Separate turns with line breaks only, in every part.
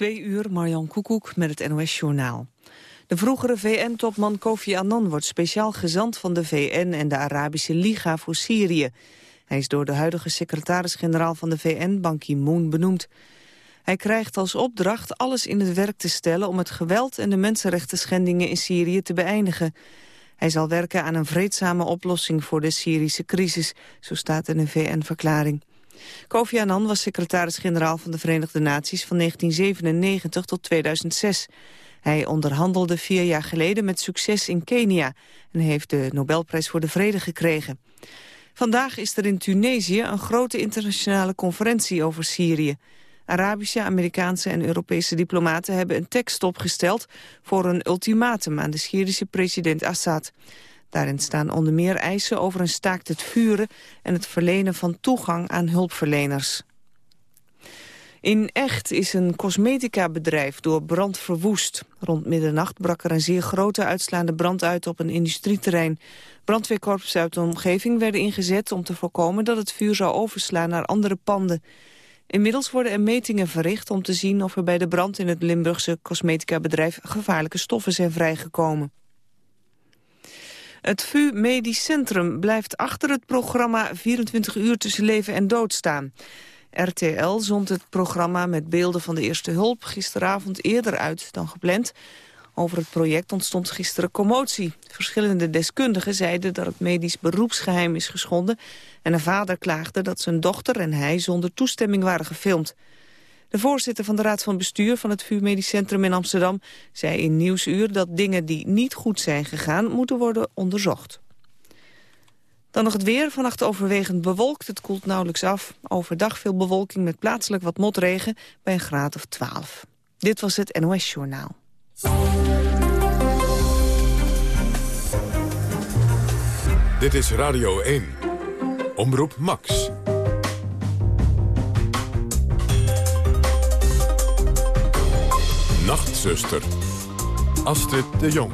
Twee uur, Marjan Koekoek met het NOS-journaal. De vroegere VN-topman Kofi Annan wordt speciaal gezant van de VN en de Arabische Liga voor Syrië. Hij is door de huidige secretaris-generaal van de VN, Ban Ki-moon, benoemd. Hij krijgt als opdracht alles in het werk te stellen om het geweld en de mensenrechten schendingen in Syrië te beëindigen. Hij zal werken aan een vreedzame oplossing voor de Syrische crisis, zo staat in een VN-verklaring. Kofi Annan was secretaris-generaal van de Verenigde Naties van 1997 tot 2006. Hij onderhandelde vier jaar geleden met succes in Kenia en heeft de Nobelprijs voor de Vrede gekregen. Vandaag is er in Tunesië een grote internationale conferentie over Syrië. Arabische, Amerikaanse en Europese diplomaten hebben een tekst opgesteld voor een ultimatum aan de Syrische president Assad. Daarin staan onder meer eisen over een staakt het vuren en het verlenen van toegang aan hulpverleners. In Echt is een cosmetica-bedrijf door brand verwoest. Rond middernacht brak er een zeer grote uitslaande brand uit op een industrieterrein. Brandweerkorps uit de omgeving werden ingezet om te voorkomen dat het vuur zou overslaan naar andere panden. Inmiddels worden er metingen verricht om te zien of er bij de brand in het Limburgse cosmetica-bedrijf gevaarlijke stoffen zijn vrijgekomen. Het VU Medisch Centrum blijft achter het programma 24 uur tussen leven en dood staan. RTL zond het programma met beelden van de eerste hulp gisteravond eerder uit dan gepland. Over het project ontstond gisteren commotie. Verschillende deskundigen zeiden dat het medisch beroepsgeheim is geschonden... en een vader klaagde dat zijn dochter en hij zonder toestemming waren gefilmd. De voorzitter van de Raad van Bestuur van het VU Medisch Centrum in Amsterdam zei in Nieuwsuur dat dingen die niet goed zijn gegaan moeten worden onderzocht. Dan nog het weer. Vannacht overwegend bewolkt. Het koelt nauwelijks af. Overdag veel bewolking met plaatselijk wat motregen bij een graad of 12. Dit was het NOS Journaal.
Dit is Radio 1. Omroep Max. Nachtzuster. Astrid de Jong.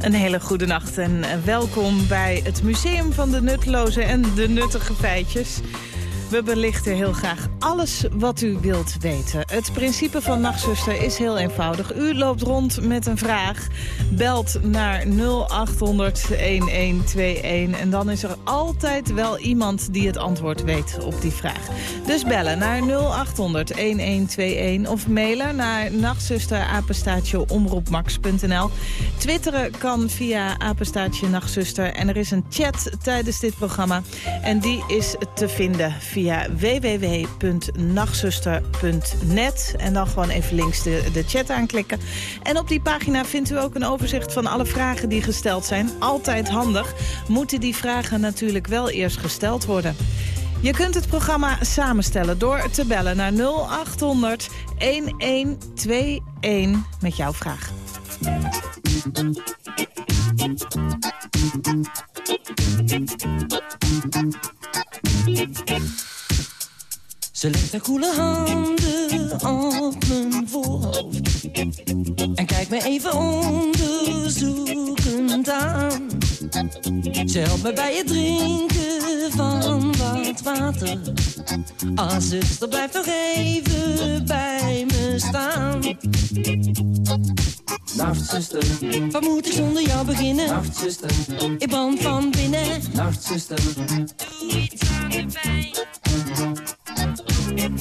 Een hele goede nacht en welkom bij het Museum van de Nutteloze en de Nuttige Feitjes. We belichten heel graag alles wat u wilt weten. Het principe van Nachtzuster is heel eenvoudig. U loopt rond met een vraag, belt naar 0800-1121... en dan is er altijd wel iemand die het antwoord weet op die vraag. Dus bellen naar 0800-1121 of mailen naar omroepmax.nl. Twitteren kan via apenstaatje nachtzuster en er is een chat tijdens dit programma... en die is te vinden via via www.nachtzuster.net. En dan gewoon even links de, de chat aanklikken. En op die pagina vindt u ook een overzicht van alle vragen die gesteld zijn. Altijd handig. Moeten die vragen natuurlijk wel eerst gesteld worden. Je kunt het programma samenstellen door te bellen naar 0800 1121 met jouw vraag.
Ze legt haar koele handen op mijn voorhoofd. En kijkt me even onderzoekend aan. Ze helpt me bij het drinken van wat water. Ah, zuster, blijf nog even bij me staan. Nachtzuster, wat moet ik zonder jou beginnen? Nachtzuster, ik brand van binnen. Nachtzuster, doe iets aan de pijn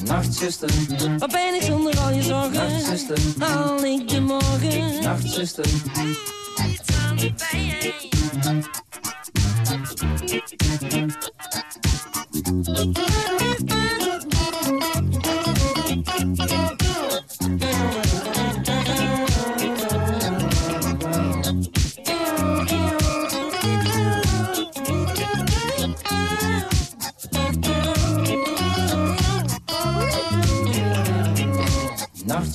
Nachtzuster, wat ben ik zonder al je zorgen? Nachtzuster, haal ik de morgen? Nachtzuster, doe iets aan de.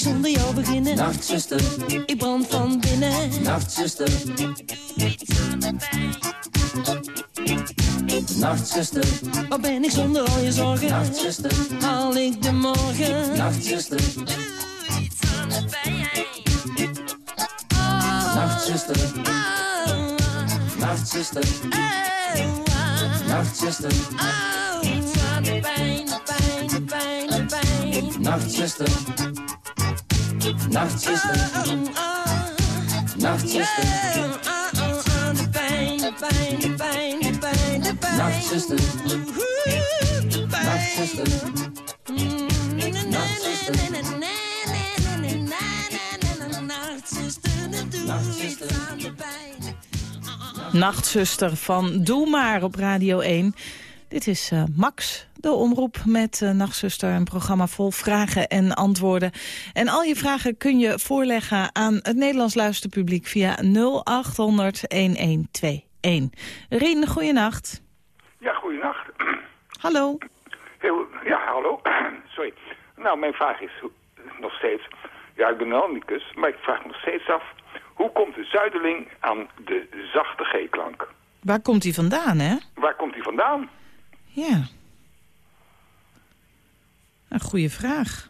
Ik zonder jou beginnen? Nachtzuster, ik brand van binnen. Nachtzuster, iets aan de pijn. Nachtzuster, waar ben ik zonder al je zorgen? Nachtzuster, haal ik de morgen? Nachtzuster, doe iets aan de pijn. Oh, Nachtzuster, oh, Nachtzuster, oh, Nachtzuster, oh, iets aan de pijn, de pijn, de pijn, de pijn. Nachtzuster, Nachtzuster, Nachtzuster, de pijn, de pijn, de pijn, de pijn, de pijn. Nachtzuster, Nachtzuster,
Nachtzuster van Doe maar op Radio 1. Dit is uh, Max, de omroep met uh, Nachtzuster. Een programma vol vragen en antwoorden. En al je vragen kun je voorleggen aan het Nederlands luisterpubliek via 0800-1121. Rien, goeienacht.
Ja, goeienacht.
Hallo.
Heel, ja, hallo. Sorry. Nou, mijn vraag is nog steeds... Ja, ik ben een maar ik vraag nog steeds af... Hoe komt de zuideling aan de zachte G-klank?
Waar komt hij vandaan, hè?
Waar komt hij vandaan?
Ja. Een goede vraag.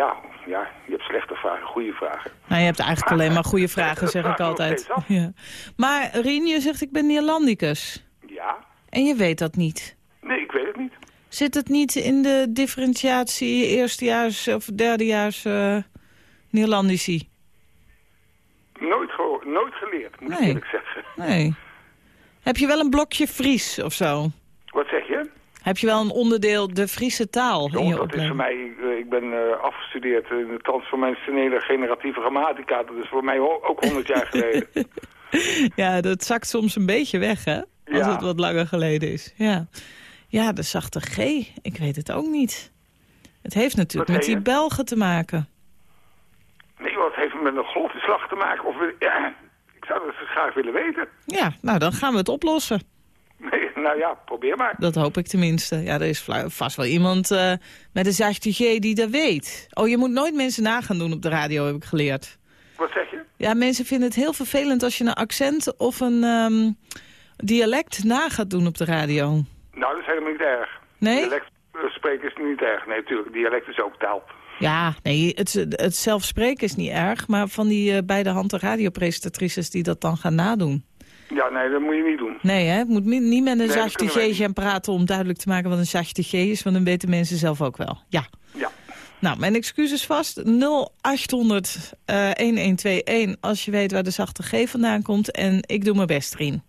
Ja, ja, je hebt slechte vragen, goede vragen.
Nou, je hebt eigenlijk alleen maar goede vragen, zeg ik altijd. Ja. Maar Rien, je zegt ik ben Neerlandicus.
Ja.
En je weet dat niet?
Nee, ik weet het niet.
Zit het niet in de differentiatie eerstejaars of derdejaars uh, Neerlandici?
Nooit, nooit geleerd, moet
Nee.
ik eerlijk zeggen.
Nee. Heb je wel een blokje Fries of zo?
Wat zeg je?
Heb je wel een onderdeel de Friese taal in je
dat is voor mij, eh, ik ben eh, afgestudeerd in de transformationele generatieve grammatica. Dat is voor mij ook 100 jaar geleden.
Ja, dat zakt soms een beetje weg, hè? Als
Ja.
het wat langer geleden is. Ja. ja, de zachte G. Ik weet het ook niet. Het heeft natuurlijk
Wat
met die? Belgen te maken.
Nee, wat heeft met een golfslag te maken? Of, ja, ik zou dat graag willen weten.
Ja, nou dan gaan we het oplossen.
Nee, nou ja, probeer maar.
Dat hoop ik tenminste. Ja, er is vast wel iemand eh, met een zachte G die dat weet. Oh, je moet nooit mensen na gaan doen op de radio, heb ik geleerd.
Wat zeg je?
Ja, mensen vinden het heel vervelend als je een accent of een ehm, dialect na gaat doen op de radio.
Nou, dat is helemaal niet erg.
Nee?
Dialect eh, spreken is niet erg. Nee, natuurlijk. Dialect is ook taal.
Ja, nee, het, het zelf spreken is niet erg, maar van die eh, beide handen radiopresentatrices die dat dan gaan nadoen.
Ja, nee, dat moet je niet doen.
Nee, hè? Het moet niet met een zachte G gaan praten om duidelijk te maken wat een zachte G is, want dan weten mensen zelf ook wel. Ja.
Ja.
Nou, mijn excuses vast. 0800 eh 1121 als je weet waar de zachte G vandaan komt. En ik doe mijn best, Rien.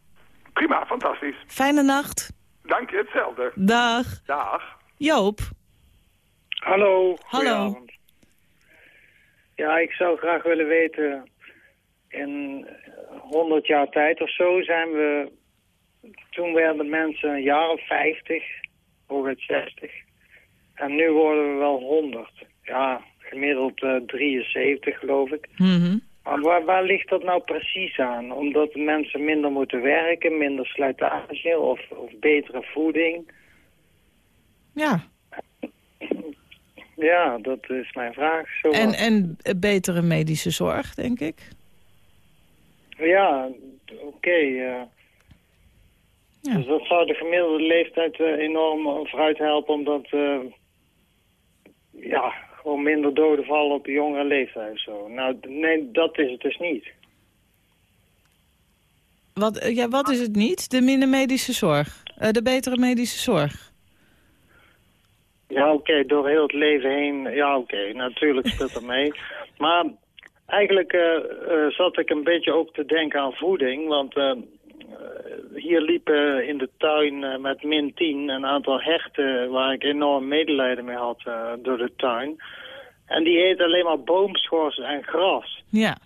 Prima, fantastisch.
Fijne nacht.
Dank je, hetzelfde.
Dag.
Dag.
Joop.
Hallo.
Hallo.
Ja, ik zou graag willen weten, in 100 jaar tijd of zo zijn we, toen werden mensen een jaar of 50, hooguit 60. En nu worden we wel 100. Ja, gemiddeld eh, 73 geloof ik.
Mhm.
Maar waar, waar ligt dat nou precies aan? Omdat mensen minder moeten werken, minder slijtage of, of betere voeding?
Ja.
Ja, dat is mijn vraag. Zo
En, en betere medische zorg, denk ik.
Ja, oké. eh.
Ja.
Dus dat zou de gemiddelde leeftijd eh, enorm vooruit helpen, omdat eh, ja, gewoon minder doden vallen op een jongere leeftijd zo. Nou, nee, dat is het dus niet.
Wat, eh, ja, wat is het niet? De minder medische zorg. Eh, de betere medische zorg.
Ja, oké, door heel het leven heen. Ja, oké, natuurlijk speelt dat mee. Maar eigenlijk eh, eh, zat ik een beetje ook te denken aan voeding. Want eh, hier liepen in de tuin met min 10 een aantal hechten... waar ik enorm medelijden mee had door de tuin. En die eten alleen maar boomschors en gras.
Ja.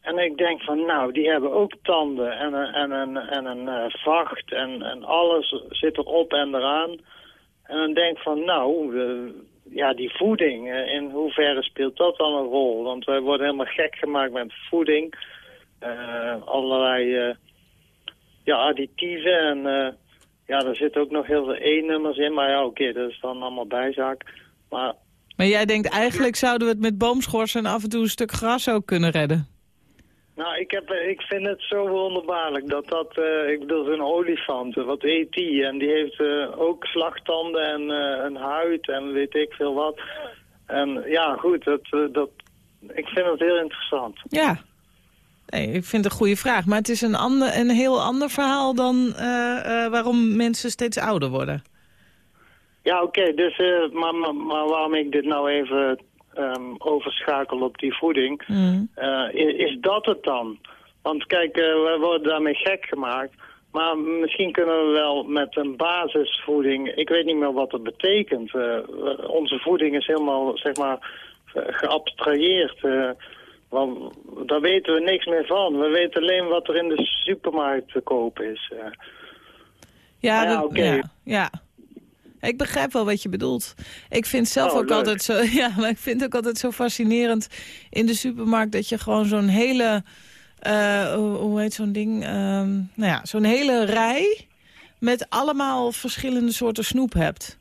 En ik denk van, nou, die hebben ook tanden en een, en een, en een vacht en, en alles zit erop en eraan. En dan denk van, nou, ja, die voeding, uh, in hoeverre speelt dat dan een rol? Want wij worden helemaal gek gemaakt met voeding. Uh, allerlei uh, ja, additieven en ja, er zitten ook nog heel veel E-nummers in. Maar ja, oké, dat is dan allemaal bijzaak. Maar,
maar jij denkt eigenlijk zouden we het met boomschorsen en af en toe een stuk gras ook kunnen redden?
Nou, ik, heb, ik vind het zo wonderbaarlijk dat dat, uh, ik bedoel, zo'n olifant, wat eet die? En die heeft uh, ook slagtanden en uh, een huid en weet ik veel wat. En ja, goed, dat, dat, ik vind het heel interessant.
Ja, nee, ik vind het een goede vraag. Maar het is een, ander, een heel ander verhaal dan waarom mensen steeds ouder worden.
Ja, oké, dus, maar, maar, maar waarom ik dit nou even um, overschakel op die voeding. Mm. Uh, is, is, dat het dan? Want kijk, uh, we worden daarmee gek gemaakt. Maar misschien kunnen we wel met een basisvoeding... Ik weet niet meer wat dat betekent. Uh, onze voeding is helemaal, zeg maar, geabstraheerd. want daar weten we niks meer van. We weten alleen wat er in de supermarkt te kopen is.
ja, ja oké. Ja, ja. Ik begrijp wel wat je bedoelt. Ik vind zelf oh, ook altijd zo, ja, maar ik vind ook altijd zo fascinerend in de supermarkt dat je gewoon zo'n hele, uh, hoe heet zo'n ding, um, nou ja, zo'n hele rij met allemaal verschillende soorten snoep hebt.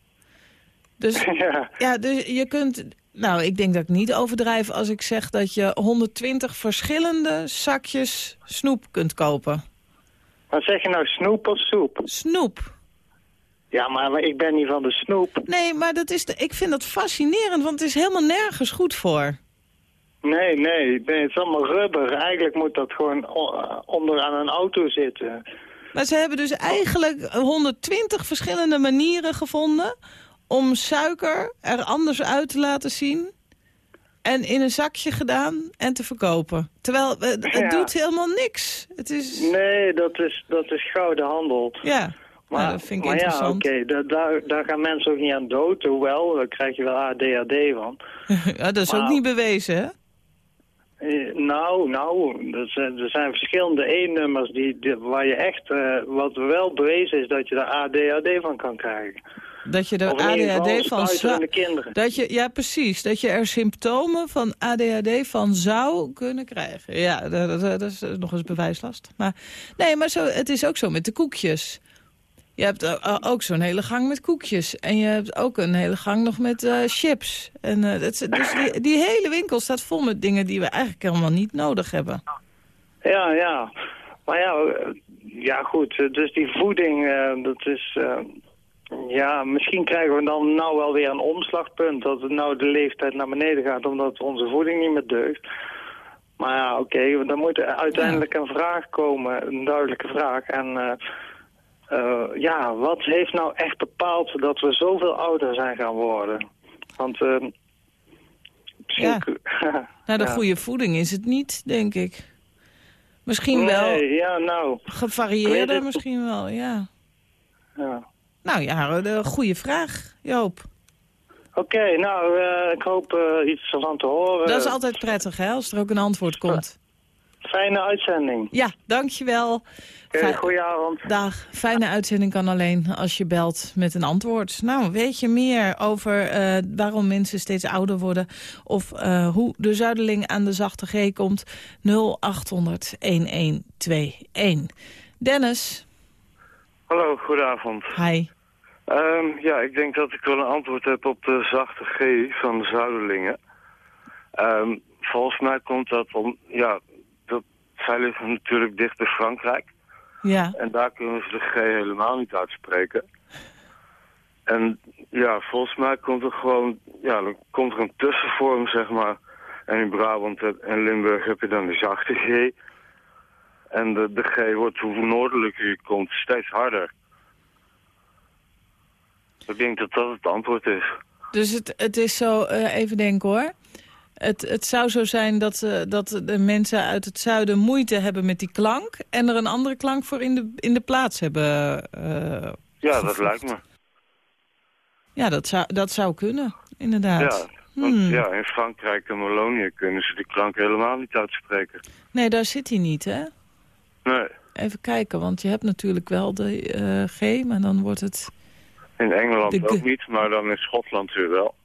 Dus ja, ja dus je kunt, nou, ik denk dat ik niet overdrijf als ik zeg dat je 120 verschillende zakjes snoep kunt kopen.
Wat zeg je nou, snoep of soep?
Snoep.
Ja, maar ik ben niet van de snoep.
Nee, maar dat is de, ik vind dat fascinerend, want het is helemaal nergens goed voor.
Nee, nee, het is allemaal rubber. Eigenlijk moet dat gewoon onder aan een auto zitten.
Maar ze hebben dus eigenlijk 120 verschillende manieren gevonden... om suiker er anders uit te laten zien... en in een zakje gedaan en te verkopen. Terwijl het, het doet helemaal niks. Het is...
Nee, dat is, dat is gouden handel.
Ja. Maar, nou, dat vind ik maar interessant.
ja, oké, daar, daar gaan mensen ook niet aan dood. Hoewel, daar krijg je wel ADHD van.
ja, dat is ook niet bewezen, hè?
Eh, nou, nou, er zijn, er zijn verschillende E-nummers die, die, waar je echt, uh, wat wel bewezen is, dat je daar ADHD van kan krijgen.
Dat je er ADHD van zou... Dat je, ja, precies. Dat je er symptomen van ADHD van zou kunnen krijgen. Ja, dat, dat, dat is nog eens bewijslast. Maar, nee, maar zo, het is ook zo met de koekjes. Je hebt ook zo'n hele gang met koekjes. En je hebt ook een hele gang nog met uh, chips. En, uh, dus die, die, hele winkel staat vol met dingen die we eigenlijk helemaal niet nodig hebben.
Ja, ja. Maar ja, eh, ja goed. Dus die voeding, dat is... ja, misschien krijgen we dan nou wel weer een omslagpunt. Dat het nou de leeftijd naar beneden gaat omdat onze voeding niet meer deugt. Maar ja, oké, okay, dan moet er uiteindelijk een vraag komen, een duidelijke vraag. En uh, ja, wat heeft nou echt bepaald dat we zoveel ouder zijn gaan worden? Want... Uh,
ja. nou, de goede voeding is het niet, denk ik. Misschien wel.
ja, nou.
Gevarieerder misschien wel, ja.
Ja.
Nou ja, de goede vraag, Joop.
Oké, nou, uh, ik hoop uh, iets van te horen.
Dat is altijd prettig, hè, als er ook een antwoord komt.
Fijne uitzending.
Ja, dankjewel.
Okay, goedenavond.
Dag. Fijne uitzending kan alleen als je belt met een antwoord. Nou, weet je meer over uh, waarom mensen steeds ouder worden... of uh, hoe de zuideling aan de zachte G komt? 0800-1121. Dennis.
Hallo, goedenavond.
Hi.
Um, ja, ik denk dat ik wel een antwoord heb op de zachte G van de zuidelingen. Um, volgens mij komt dat om... Ja, zij liggen natuurlijk dicht bij Frankrijk.
Ja.
En daar kunnen ze de G helemaal niet uitspreken. En ja, volgens mij komt er gewoon, ja, dan komt er een tussenvorm, zeg maar. En in Brabant en Limburg heb je dan de zachte G. En de, de G wordt hoe noordelijker je komt steeds harder. Ik denk dat dat het antwoord is.
Dus het, het is zo, eh, even denken hoor. Het, het zou zo zijn dat, eh, dat de mensen uit het zuiden moeite hebben met die klank... en er een andere klank voor in de, in de plaats hebben eh,
Ja, dat lijkt me.
Ja, dat zou, dat zou kunnen, inderdaad.
Ja, want
Hmm.
ja, in Frankrijk en Wallonië kunnen ze die klank helemaal niet uitspreken.
Nee, daar zit hij niet, hè?
Nee,
Even kijken, want je hebt natuurlijk wel de eh, G, maar dan wordt het...
in Engeland
De
ook niet, maar dan in Schotland weer wel.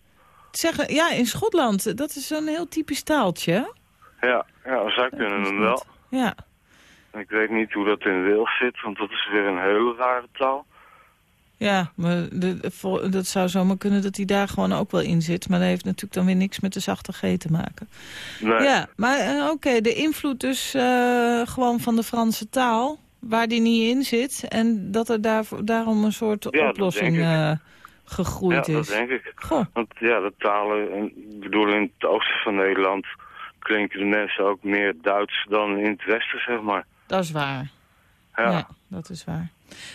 Zeggen, ja, in Schotland, dat is zo'n heel typisch taaltje?
Ja, ja zij kunnen
goed.
wel.
Ja,
Ik weet niet hoe dat in Wales zit, want dat is weer een hele rare taal.
ja maar de, dat zou zomaar kunnen dat hij daar gewoon ook wel in zit. Maar dat heeft natuurlijk dan weer niks met de zachte G te maken.
Nee,
Ja, maar eh, oké, de invloed dus eh, gewoon van de Franse taal, waar die niet in zit. En dat er daar, daarom een soort
Ja,
oplossing
ik.
eh,
ja,
gegroeid
dat
is.
denk ik.
Goh,
Want ja, de talen, en ik bedoel in het oosten van Nederland klinken de mensen ook meer Duits dan in het westen, zeg maar.
dat is waar.
Ja,
dat is waar.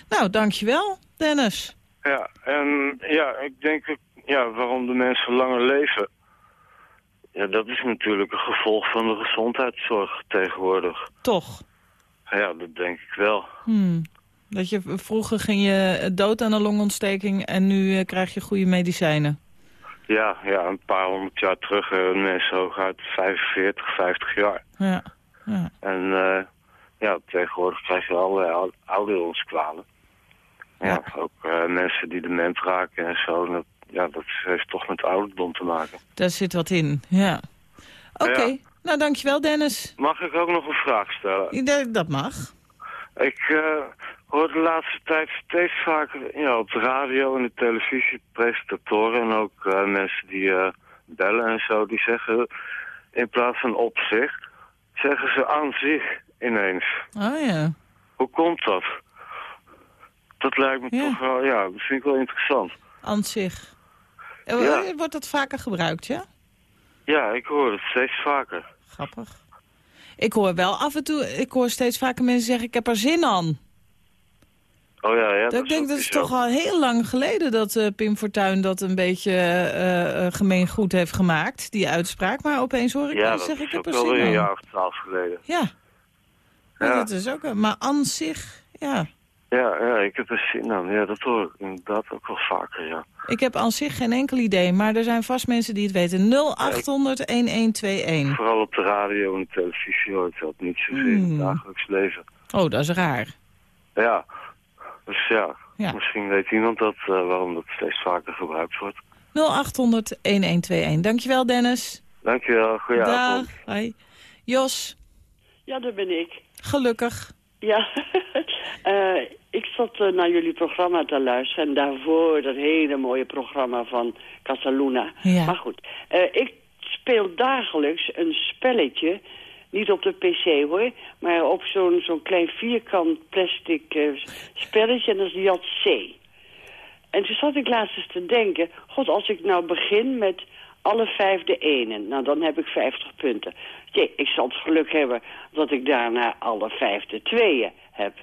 Nou, dankjewel, Dennis.
ja. en ja, ik denk, ja, waarom de mensen langer leven. Ja, dat is natuurlijk een gevolg van de gezondheidszorg tegenwoordig.
Toch.
Ja, dat denk ik wel.
Hmm. Dat je, vroeger ging je dood aan een longontsteking en nu eh, krijg je goede medicijnen.
Ja, ja, een paar honderd jaar terug, mensen hooguit 45, 50 jaar.
Ja, ja.
En eh, ja, tegenwoordig krijg je allerlei ou- ouderdomskwalen. Ja,
Ja.
ook eh, mensen die dement raken en zo. Dat, ja, dat heeft toch met ouderdom te maken.
daar zit wat in. Ja. Oké,
Ja.
nou dankjewel Dennis.
Mag ik ook nog een vraag stellen?
Dat, dat mag.
Ik hoor de laatste tijd steeds vaker ja, op de radio en de televisie presentatoren en ook eh, mensen die eh, bellen en zo, die zeggen in plaats van op zich, zeggen ze aan zich ineens.
Oh ja.
Hoe komt dat? Dat lijkt me
Ja.
toch wel, ja, dat vind ik wel interessant.
Aan zich. Eh,
Ja.
Wordt dat vaker gebruikt, ja?
Ja, ik hoor het steeds vaker.
Grappig. Ik hoor wel af en toe, ik hoor steeds vaker mensen zeggen, ik heb er zin aan.
Oh ja, ja.
Dat ik denk, dat is
zo.
toch al heel lang geleden dat eh, Pim Fortuyn dat een beetje eh, gemeen goed heeft gemaakt, die uitspraak. Maar opeens hoor ik
Ja, dat is
ik er
wel weer
zin
een
aan.
jaar of twaalf geleden.
Ja.
Ja.
dat is ook, maar aan zich, ja.
Ja, ja, ik heb er zin aan. Ja, dat hoor ik inderdaad ook wel vaker, ja.
Ik heb aan zich geen enkel idee, maar er zijn vast mensen die het weten. 0800-1121.
Vooral op de radio en de televisie hoor ik dat niet zozeer in
Hmm.
het dagelijks leven.
Oh, dat is raar.
Ja, dus ja,
Ja.
misschien weet iemand dat, eh, waarom dat steeds vaker gebruikt wordt.
0800-1121. Dankjewel, Dennis.
Dankjewel, goedenavond.
Dag. Hoi. Jos,
Ja, dat ben ik.
gelukkig.
Ja, Eh, ik zat eh, naar jullie programma te luisteren en daarvoor dat hele mooie programma van Casaluna.
Ja.
Maar goed, eh, ik speel dagelijks een spelletje, niet op de pc hoor, maar op zo'n zo'n klein vierkant plastic eh, spelletje en dat is Jat C. En toen zat ik laatst eens te denken, god als ik nou begin met alle vijf de ene, nou dan heb ik 50 punten. Jee, ik zal het geluk hebben dat ik daarna alle vijf de tweeën heb.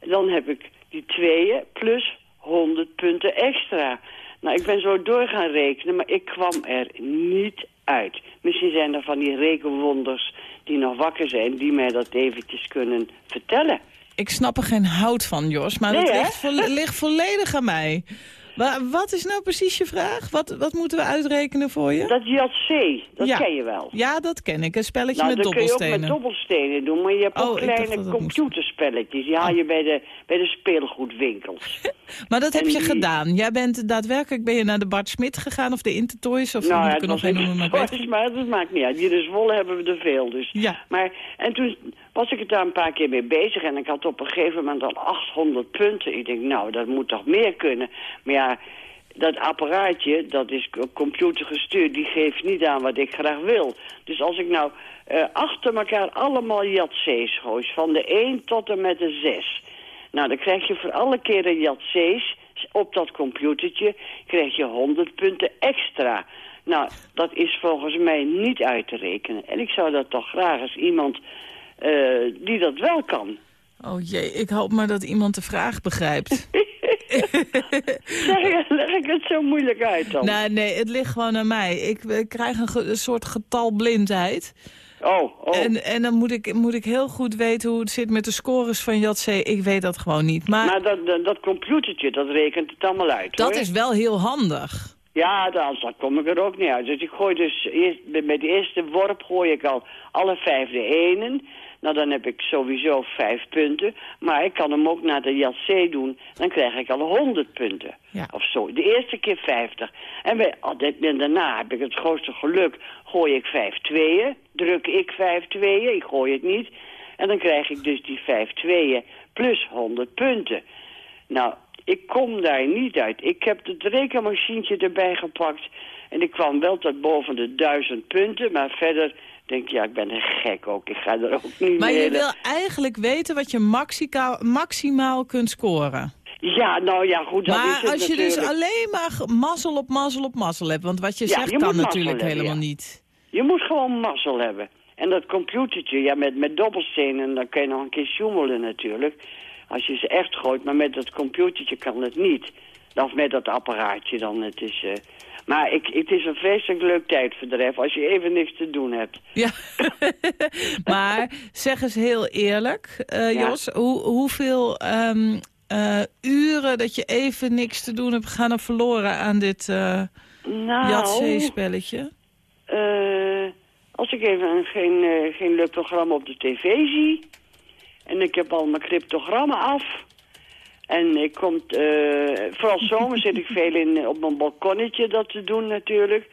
Dan heb ik die tweeën plus 100 punten extra. Nou, ik ben zo door gaan rekenen, maar ik kwam er niet uit. Misschien zijn er van die rekenwonders die nog wakker zijn... die mij dat eventjes kunnen vertellen.
Ik snap er geen hout van, Jos, maar
Nee,
dat ligt, vo- ligt volledig aan mij. Wa- wat is nou precies je vraag? Wat, wat moeten we uitrekenen voor je?
Dat Jat C, dat
Ja.
ken je wel.
Ja, dat ken ik. Een spelletje
Nou,
met
dat kun je ook
dobbelstenen.
met dobbelstenen doen, maar je hebt
Oh,
ook kleine computerspelletjes. Die haal je bij de, bij de speelgoedwinkels.
Maar dat heb je
die-
gedaan. Jij bent daadwerkelijk ben je naar de Bart Smit gegaan of de Intertoys of
nou,
ik
het
nog
was
noemen, maar
maar dat maakt niet uit. Hier in Zwolle hebben we er veel dus.
Ja.
Maar, en toen was ik er daar een paar keer mee bezig en ik had op een gegeven moment al 800 punten. Ik denk, nou, dat moet toch meer kunnen. Maar ja, dat apparaatje, dat is co- computergestuurd, die geeft niet aan wat ik graag wil. Dus als ik nou eh, achter elkaar allemaal Jatsees gooi, van de 1 tot en met de 6... Nou, dan krijg je voor alle keren Jatsees op dat computertje, krijg je 100 punten extra. Nou, dat is volgens mij niet uit te rekenen. En ik zou dat toch graag eens iemand eh, die dat wel kan.
Oh jee, ik hoop maar dat iemand de vraag begrijpt.
zeg leg ik het zo moeilijk uit dan?
Nee, nee, het ligt gewoon aan mij. Ik, krijg een, ge- een soort getalblindheid.
Oh, oh.
En, en dan moet ik, moet ik heel goed weten hoe het zit met de scores van Jatse. Ik weet dat gewoon niet. Maar,
Maar dat, dat, dat computertje, dat rekent het allemaal uit,
dat
hoor.
is wel heel handig.
Ja, dan, dan kom ik er ook niet uit. Dus ik gooi dus, eerst, bij de eerste worp gooi ik al alle vijf de enen. Nou, dan heb ik sowieso vijf punten. Maar ik kan hem ook naar de JC doen. Dan krijg ik al 100 punten.
Ja.
Of zo. De eerste keer 50. En, bij, en daarna heb ik het grootste geluk. Gooi ik vijf tweeën. Druk ik vijf tweeën. Ik gooi het niet. En dan krijg ik dus die vijf tweeën plus 100 punten. Nou, ik kom daar niet uit. Ik heb het rekenmachientje erbij gepakt. En ik kwam wel tot boven de duizend punten. Maar verder denk ja, ik ben een gek ook. Ik ga er ook niet
Maar je wil eigenlijk weten wat je maximaal kunt scoren.
Ja, nou ja, goed, dat is
Maar als je dus alleen maar mazzel op mazzel op mazzel hebt... want wat je
Ja,
zegt
je
kan natuurlijk
hebben,
helemaal
ja.
niet.
Je moet gewoon mazzel hebben. En dat computertje, ja, met, met dobbelstenen, dan kan je nog een keer sjoemelen natuurlijk. Als je ze echt gooit, maar met dat computertje kan het niet. Of met dat apparaatje dan, het is... eh, Maar ik, het is een vreselijk leuk tijdverdrijf als je even niks te doen hebt.
Ja, maar zeg eens heel eerlijk, eh,
Ja.
Jos, hoe, hoeveel ehm, eh, uren dat je even niks te doen hebt gaan er verloren aan dit uh,
Nou,
spelletje
als ik even een, geen, geen leuk programma op de tv zie... en ik heb al mijn cryptogrammen af... en ik kom, eh, vooral zomer zit ik veel in, op mijn balkonnetje dat te doen natuurlijk...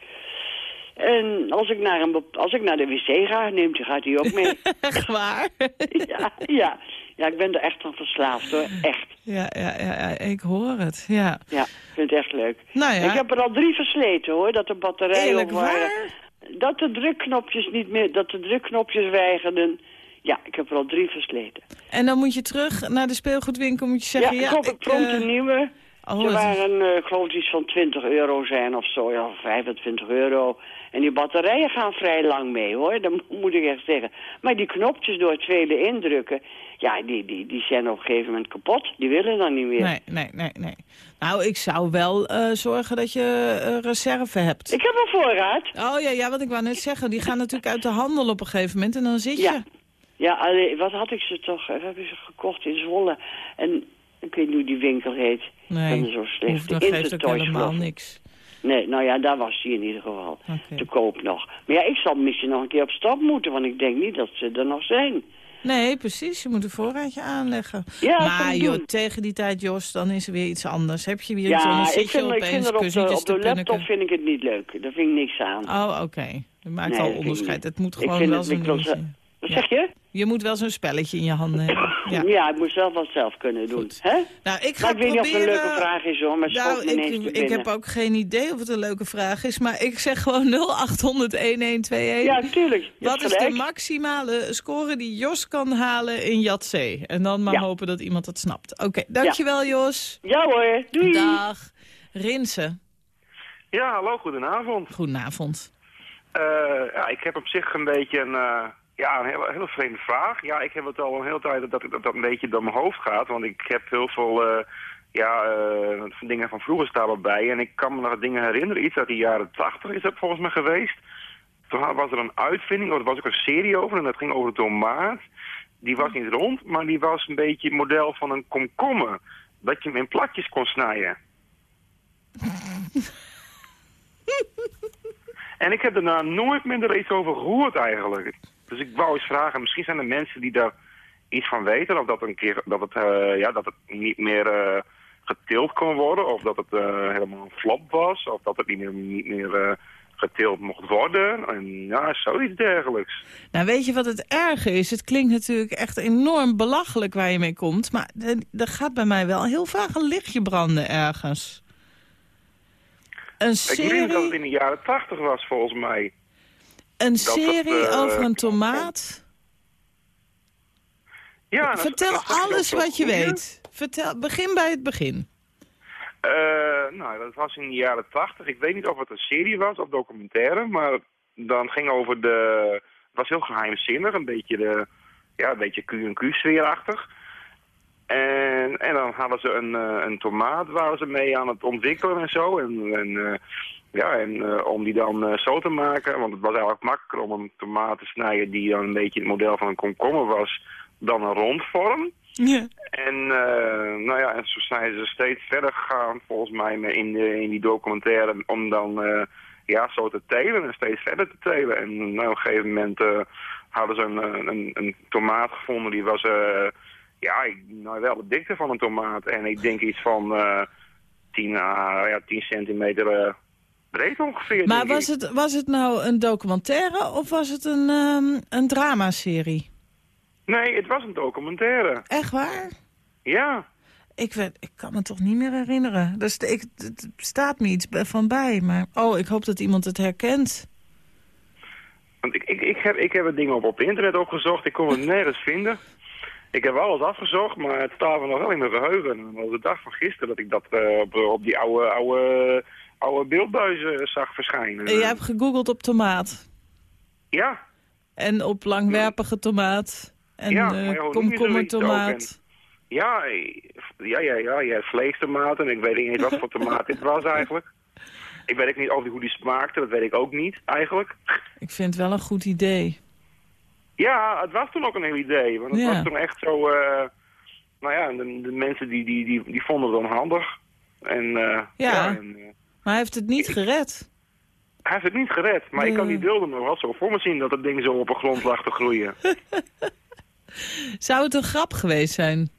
En als ik naar, een, als ik naar de wc ga, neemt hij, gaat hij ook mee.
Echt waar?
ja, ja. ja, ik ben er echt aan verslaafd hoor. Echt.
Ja, ja, ja, ja, ik hoor het. Ja.
Ja, ik vind het echt leuk.
Nou ja.
Ik heb er al drie versleten hoor, dat de batterijen
Eerlijk
op waren.
waar?
Dat de drukknopjes niet meer, dat de drukknopjes weigerden. Ja, ik heb er al drie versleten.
En dan moet je terug naar de speelgoedwinkel, moet je
Ja,
zeggen...
ik hoop ik prompt
eh,
een nieuwe.
oh,
Ze waren, eh, ik geloof iets van 20 euro zijn of zo, ja, 25 euro. En die batterijen gaan vrij lang mee, hoor, dat moet ik echt zeggen. Maar die knopjes door het tweede indrukken, ja, die, die, die zijn op een gegeven moment kapot. Die willen dan niet meer.
Nee, nee, nee, nee. Nou, ik zou wel eh, zorgen dat je reserve hebt.
Ik heb een voorraad.
Oh ja, ja, wat ik wou net zeggen. Die gaan natuurlijk uit de handel op een gegeven moment en dan zit je.
Ja. Ja, alleen, wat had ik ze toch, eh, heb ik ze gekocht in Zwolle. En ik weet niet hoe die winkel heet.
Nee,
Ik ben zo slecht.
hoeft, dat geeft ook helemaal
ik.
niks.
Nee, nou ja, daar was die in ieder geval. Te koop nog. Maar ja, ik zal misschien nog een keer op stap moeten, want ik denk niet dat ze er nog zijn.
Nee, precies. Je moet een voorraadje aanleggen.
Ja, dat
maar
ik
joh,
doen.
tegen die tijd, Jos, dan is er weer iets anders. Heb je weer iets
Ja,
anders?
ik
Zit je
vind, ik
opeens
vind er op de, op laptop vind ik het niet leuk. Daar vind ik niks aan.
Oh, oké. Je maakt
Nee,
al
dat vind ik
onderscheid. Het moet
Ik
gewoon
vind
wel zo'n
ik
dingetje.
Wat zeg je?
Je moet wel zo'n spelletje in je handen hebben. Ja.
Ja, ik moet zelf wat zelf kunnen doen. Hè?
Nou, ik ga
Maar ik weet niet of het een
proberen...
leuke vraag is hoor, maar
Nou, ik, ik heb ook geen idee of het een leuke vraag is, maar ik zeg gewoon 0800-1121.
Ja, tuurlijk.
Wat is de maximale score die Jos kan halen in Jatzee? En dan maar
Ja.
hopen dat iemand het snapt. Oké, dankjewel Jos.
Ja hoor, doei.
Dag. Rinsen,
Ja, hallo, goedenavond.
goedenavond.
Eh, ja, ik heb op zich een beetje een, eh, ja, een hele, hele vreemde vraag. Ja, ik heb het al een hele tijd dat, dat dat een beetje door mijn hoofd gaat. Want ik heb heel veel eh, ja, van dingen van vroeger staan erbij. En ik kan me nog dingen herinneren. Iets uit de jaren tachtig is dat volgens mij geweest. Toen was er een uitvinding, of er was ook een serie over. En dat ging over de tomaat. Die was niet rond, maar die was een beetje het model van een komkommer. Dat je hem in plakjes kon snijden. En ik heb daarna nooit meer er iets over gehoord eigenlijk. Dus ik wou eens vragen, misschien zijn er mensen die daar iets van weten. Of dat, een keer, dat, het, eh, ja, dat het niet meer eh, getild kon worden. Of dat het eh, helemaal een flop was. Of dat het niet meer, niet meer getild mocht worden. En ja, zoiets dergelijks.
Nou, weet je wat het erge is? Het klinkt natuurlijk echt enorm belachelijk waar je mee komt. Maar er- gaat bij mij wel heel vaak een lichtje branden ergens. Een
Ik denk dat het
serie,
in de jaren tachtig was volgens mij.
Een
dat,
serie
eh,
over een tomaat.
Ja,
Vertel
dat
alles wat je weet. Vertel, begin bij het begin.
Eh, nou, dat was in de jaren tachtig. Ik weet niet of het een serie was of documentaire, maar dan ging over de... Het was heel geheimzinnig, een beetje de... Ja, een beetje Q&Q-sfeerachtig. En, en dan hadden ze een, eh, een tomaat waar ze mee aan het ontwikkelen en zo. En, en, eh, ja, en eh, om die dan zo te maken, want het was eigenlijk makkelijker om een tomaat te snijden die dan een beetje het model van een komkommer was, dan een rondvorm.
Ja.
En, nou ja, en zo zijn ze steeds verder gegaan, volgens mij, in, de, in die documentaire, om dan ja, zo te telen en steeds verder te telen. En nou, op een gegeven moment hadden ze een, een, een tomaat gevonden, die was ja, ik- nou, wel de dikte van een tomaat. En ik denk iets van eh 10, à ja, 10 centimeter eh, breed ongeveer.
Maar was
ik.
het, was het nou een documentaire of was het een, ehm een dramaserie?
Nee, het was een documentaire.
Echt waar?
Ja.
Ik, weet, ik kan me toch niet meer herinneren. Dus ik, het staat me iets van bij. Maar oh, ik hoop dat iemand het herkent.
Want ik, ik, ik, heb, ik heb het ding op, op internet opgezocht. Ik kon het nergens vinden. Ik heb alles afgezocht, maar het staat me nog wel in mijn geheugen. En Dat was de dag van gisteren dat ik dat eh, op, op die oude, oude, oude beeldbuizen zag verschijnen.
En je hebt gegoogeld op tomaat.
Ja,
En op langwerpige tomaat. En
Ja,
eh,
ja, je
komkommertomaat.
ja, eh, ja, ja, ja. Je hebt vleestomaten. Ik weet niet eens wat voor tomaat dit was eigenlijk. Ik weet ook niet over hoe die smaakte. Dat weet ik ook niet, eigenlijk.
Ik vind het wel een goed idee.
Ja, het was toen ook een heel idee. Want het
Ja.
was toen echt zo... eh, nou ja, de, de mensen die, die, die, die vonden het dan handig. En, eh,
Ja.
en, eh,
Maar hij heeft het niet gered.
hij heeft het niet gered. Maar ik kan die beelden nog wel zo voor me zien... dat het ding zo op de grond lag te groeien.
Zou het een grap geweest zijn?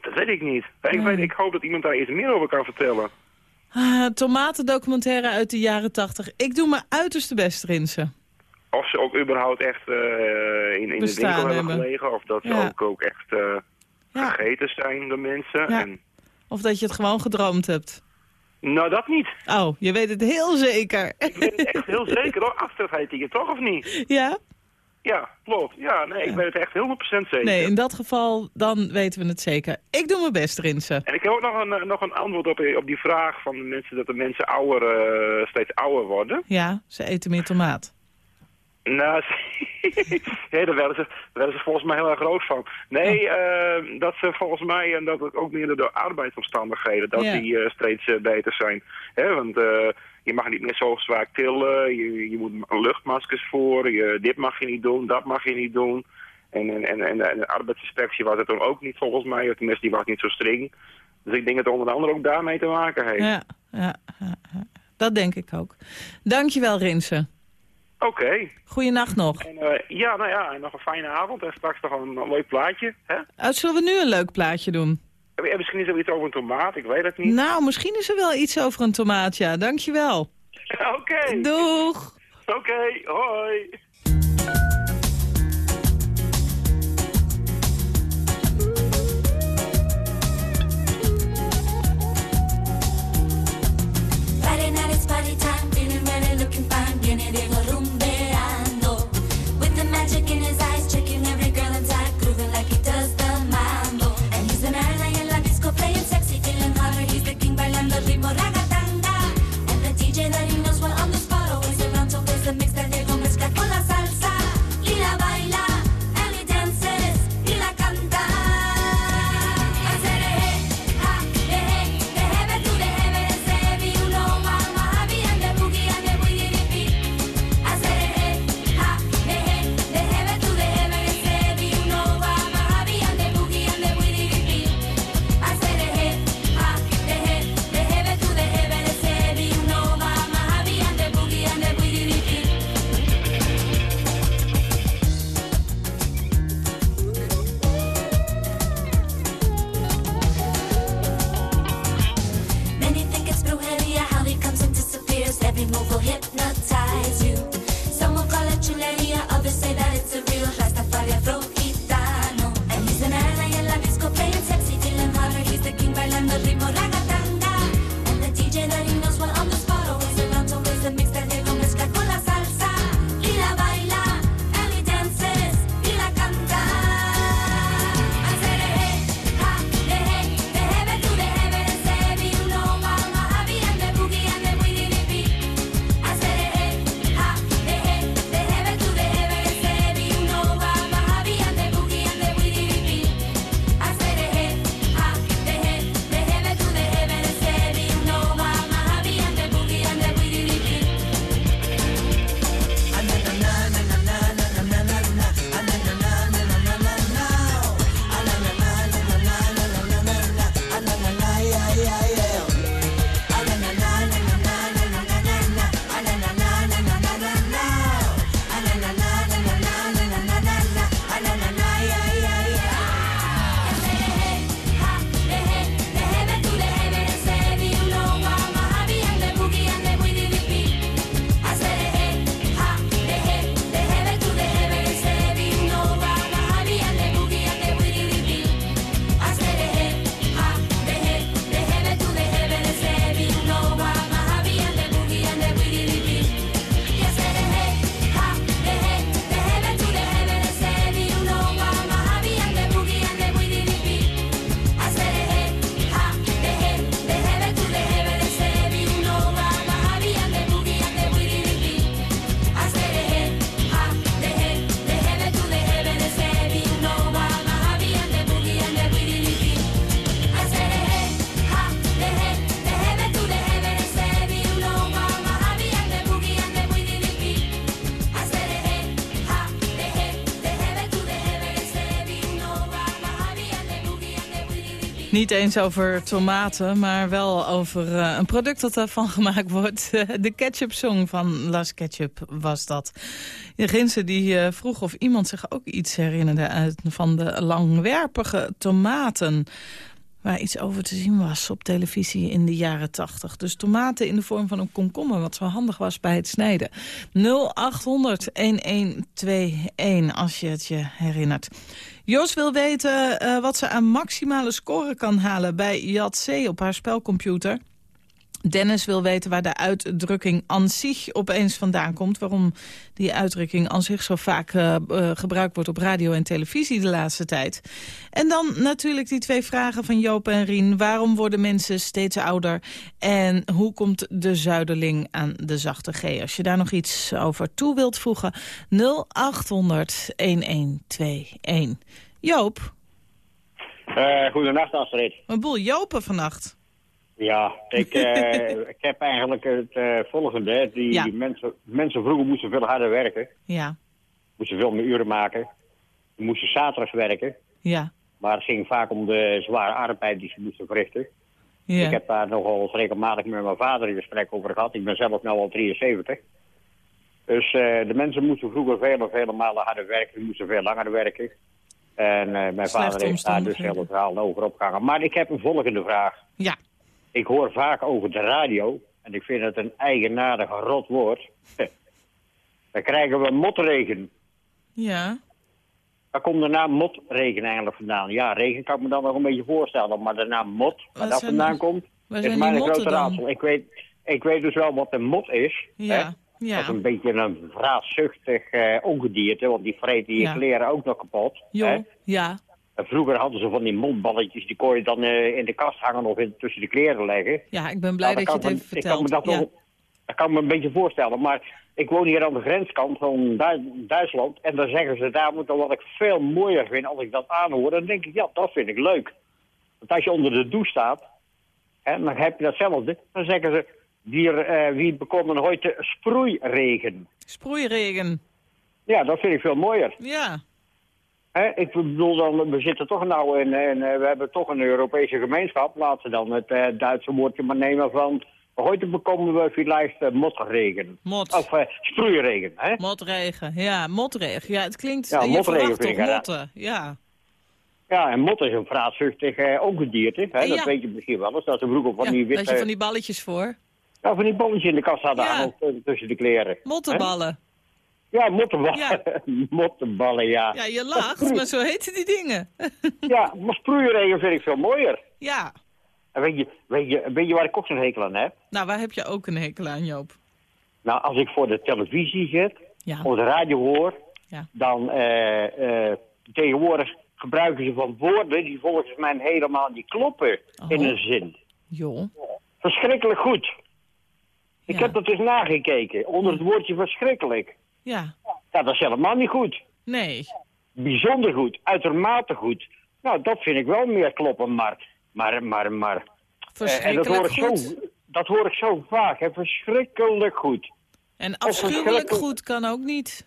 dat weet ik niet. Ik, weet, ik hoop dat iemand daar iets meer over kan vertellen.
Ah, tomatendocumentaire uit de jaren tachtig. Ik doe mijn uiterste best, Rinse.
Of ze ook überhaupt echt eh, in, in de winkel hebben
hebben.
gelegen. Of dat ze ook, ook echt eh,
Ja.
gegeten zijn door mensen.
Ja.
En,
Of dat je het gewoon gedroomd hebt.
nou, dat niet.
Oh, je weet het heel zeker.
Ik weet het echt heel zeker hoor. Astrid heet hij toch of niet?
ja?
Ja, klopt. Ja, nee, ik weet het echt 100% zeker.
Nee, in dat geval, dan weten we het zeker. Ik doe mijn best, Rinse.
En ik heb ook nog een, eh, nog een antwoord op, op die vraag van de mensen dat de mensen ouder, steeds ouder worden.
Ja, ze eten meer tomaat.
Nou, ja, daar werden, ze, daar werden ze volgens mij heel erg groot van. Nee, eh, dat ze volgens mij, en dat het ook meer door de arbeidsomstandigheden, dat
Ja.
die eh, steeds eh, beter zijn. Hè, want je mag niet meer zo zwaar tillen, je, je moet luchtmaskers voor, je, dit mag je niet doen, dat mag je niet doen. En, en, en, en, de arbeidsinspectie was het toen ook niet volgens mij, of tenminste die was niet zo streng. Dus ik denk dat het onder andere ook daarmee te maken heeft.
Ja, ja, ja, ja. dat denk ik ook. Dankjewel, Rinse.
Oké.
Goeienacht nog.
En, eh, ja, nou ja, en nog een fijne avond en straks nog een, een leuk plaatje. Hè?
Uh, zullen we nu een leuk plaatje doen?
Je misschien is er iets over een tomaat? Ik weet het niet.
Nou, misschien is er wel iets over een tomaat, ja. Dankjewel.
Oké.
Doeg.
Oké, hoi.
Niet eens over tomaten, maar wel over eh, een product dat daarvan gemaakt wordt. de ketchup song van Las Ketchup was dat. Ginsen die eh, vroeg of iemand zich ook iets herinnerde uit van de langwerpige tomaten waar iets over te zien was op televisie in de jaren tachtig. Dus tomaten in de vorm van een komkommer, wat zo handig was bij het snijden. 0800-1121, als je het je herinnert. Jos wil weten eh, wat ze aan maximale score kan halen bij Jat op haar spelcomputer. Dennis wil weten waar de uitdrukking an zich opeens vandaan komt. Waarom die uitdrukking an zich zo vaak uh, uh, gebruikt wordt op radio en televisie de laatste tijd. En dan natuurlijk die twee vragen van Joop en Rien. Waarom worden mensen steeds ouder? En hoe komt de zuiderling aan de zachte G? Als je daar nog iets over toe wilt voegen, 0800 1121. Joop?
Uh, goedenacht Astrid.
Een boel Jopen vannacht.
Ja, ik, uh, ik heb eigenlijk het uh, volgende. Die
Ja.
mensen, mensen vroeger moesten veel harder werken.
Ja,
Moesten veel meer uren maken. Moesten zaterdags werken.
ja,
Maar het ging vaak om de zware arbeid die ze moesten verrichten.
ja.
Ik heb daar nogal regelmatig met mijn vader in gesprek over gehad. Ik ben zelf nu al 73. Dus eh, de mensen moesten vroeger vele, vele malen harder werken. Ze moesten veel langer werken. En eh, mijn vader heeft daar dus heel het verhaal over opgehangen. Maar ik heb een volgende vraag.
Ja.
Ik hoor vaak over de radio, en ik vind het een eigenaardig rot woord. Dan krijgen we motregen.
Ja.
Waar komt de naam motregen eigenlijk vandaan? Ja, regen kan ik me dan nog een beetje voorstellen, maar de naam mot, waar dat vandaan
die-
komt, is
zijn
mij
die
een grote raadsel. Ik weet, ik weet dus wel wat een mot is. hè.
Ja,
Dat
ja.
is een beetje een vraatzuchtig eh, ongedierte, want die vreten je
Ja.
kleren ook nog kapot. hè.
Jo, ja.
En vroeger hadden ze van die motballetjes, die kon je dan eh, in de kast hangen of in, tussen de kleren leggen.
Ja, ik ben blij
Nou,
dat je het even
ik kan me
vertelt.
dat,
Ja.
wel, dat kan me een beetje voorstellen. Maar ik woon hier aan de grenskant van Du- Duitsland. En dan zeggen ze daar moet dan wat ik veel mooier vind als ik dat aanhoor. Dan denk ik, ja, dat vind ik leuk. Want als je onder de douche staat, hè, dan heb je datzelfde. Dan zeggen ze, wie, eh wie bekomen ooit de sproeiregen.
Sproeiregen.
Ja, dat vind ik veel mooier.
Ja.
Ik bedoel dan, we zitten toch nou in, in eh, we hebben toch een Europese gemeenschap. Laten we dan het eh, Duitse woordje maar nemen van, heute bekomen we vielleicht uh, motregen.
Mot.
Of eh sproeiregen, hè?
Motregen. Ja, motregen. Ja, het klinkt...
Ja,
je
motregen
verwacht toch motten? Ja.
Ja, en mot is een vraatzuchtig eh, ongedierte. Hè? Dat weet je misschien wel eens. Dat ze vroeger van
ja.
die witte...
je van die balletjes voor.
ja, van die bolletjes in de kast hadden
Ja.
aan of, eh, tussen de kleren.
Mottenballen.
Ja, mottenballen.
Ja.
mottenballen, ja.
Ja, je lacht, maar zo heten die dingen.
Ja, maar sproeiregen vind ik veel mooier.
ja.
En weet je, weet je, weet je waar ik ook zo'n hekel aan heb?
Nou, waar heb je ook een hekel aan, Joop?
Nou, als ik voor de televisie zit,
Ja.
of de radio hoor,
Ja.
dan eh, eh, tegenwoordig gebruiken ze van woorden die volgens mij helemaal niet kloppen in
Oh.
een zin.
Joh.
Verschrikkelijk goed. Ik
Ja.
heb dat eens nagekeken, onder het woordje verschrikkelijk.
Ja.
Ja, dat is helemaal niet goed.
Nee.
Bijzonder goed, uitermate goed. Nou, dat vind ik wel meer kloppen, maar... maar, maar, maar eh, en dat hoor,
Verschrikkelijk
ik
goed.
zo, dat hoor ik zo vaak, hè. verschrikkelijk goed.
En afschuwelijk
verschrikkelijk-
goed kan ook niet.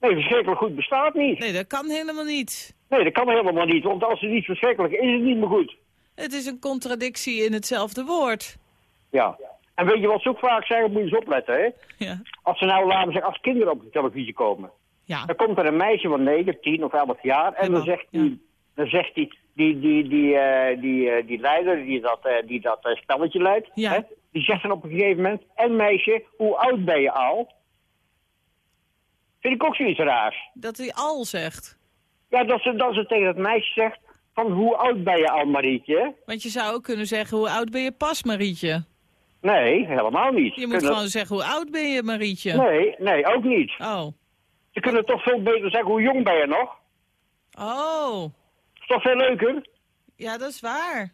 Nee, verschrikkelijk goed bestaat niet.
Nee, dat kan helemaal niet.
Nee, dat kan helemaal niet, want als het niet verschrikkelijk is, is het niet meer goed.
Het is een contradictie in hetzelfde woord.
Ja. En weet je wat ze ook vaak zeggen, moet je eens opletten, hè?
Ja.
Als ze nou, laten we zeggen, als kinderen op de televisie komen.
Ja.
Dan komt er een meisje van 9, 10 of 11 jaar en dan zegt die, dan zegt die, die, die, die, eh, die, eh, die leider die dat, eh, die dat spelletje leidt,
Ja.
hè? die zegt dan op een gegeven moment, en meisje, hoe oud ben je al? Vind ik ook zoiets raars.
Dat hij al zegt.
Ja, dat ze, dat ze tegen het meisje zegt, van hoe oud ben je al, Marietje?
Want je zou ook kunnen zeggen, hoe oud ben je pas, Marietje?
Nee, helemaal niet.
Je moet
Kunnen-
gewoon zeggen, hoe oud ben je, Marietje?
Nee, nee, ook niet.
Oh.
Ze kunnen toch veel beter zeggen, hoe jong ben je nog?
Oh.
Is toch veel leuker?
Ja, dat is waar.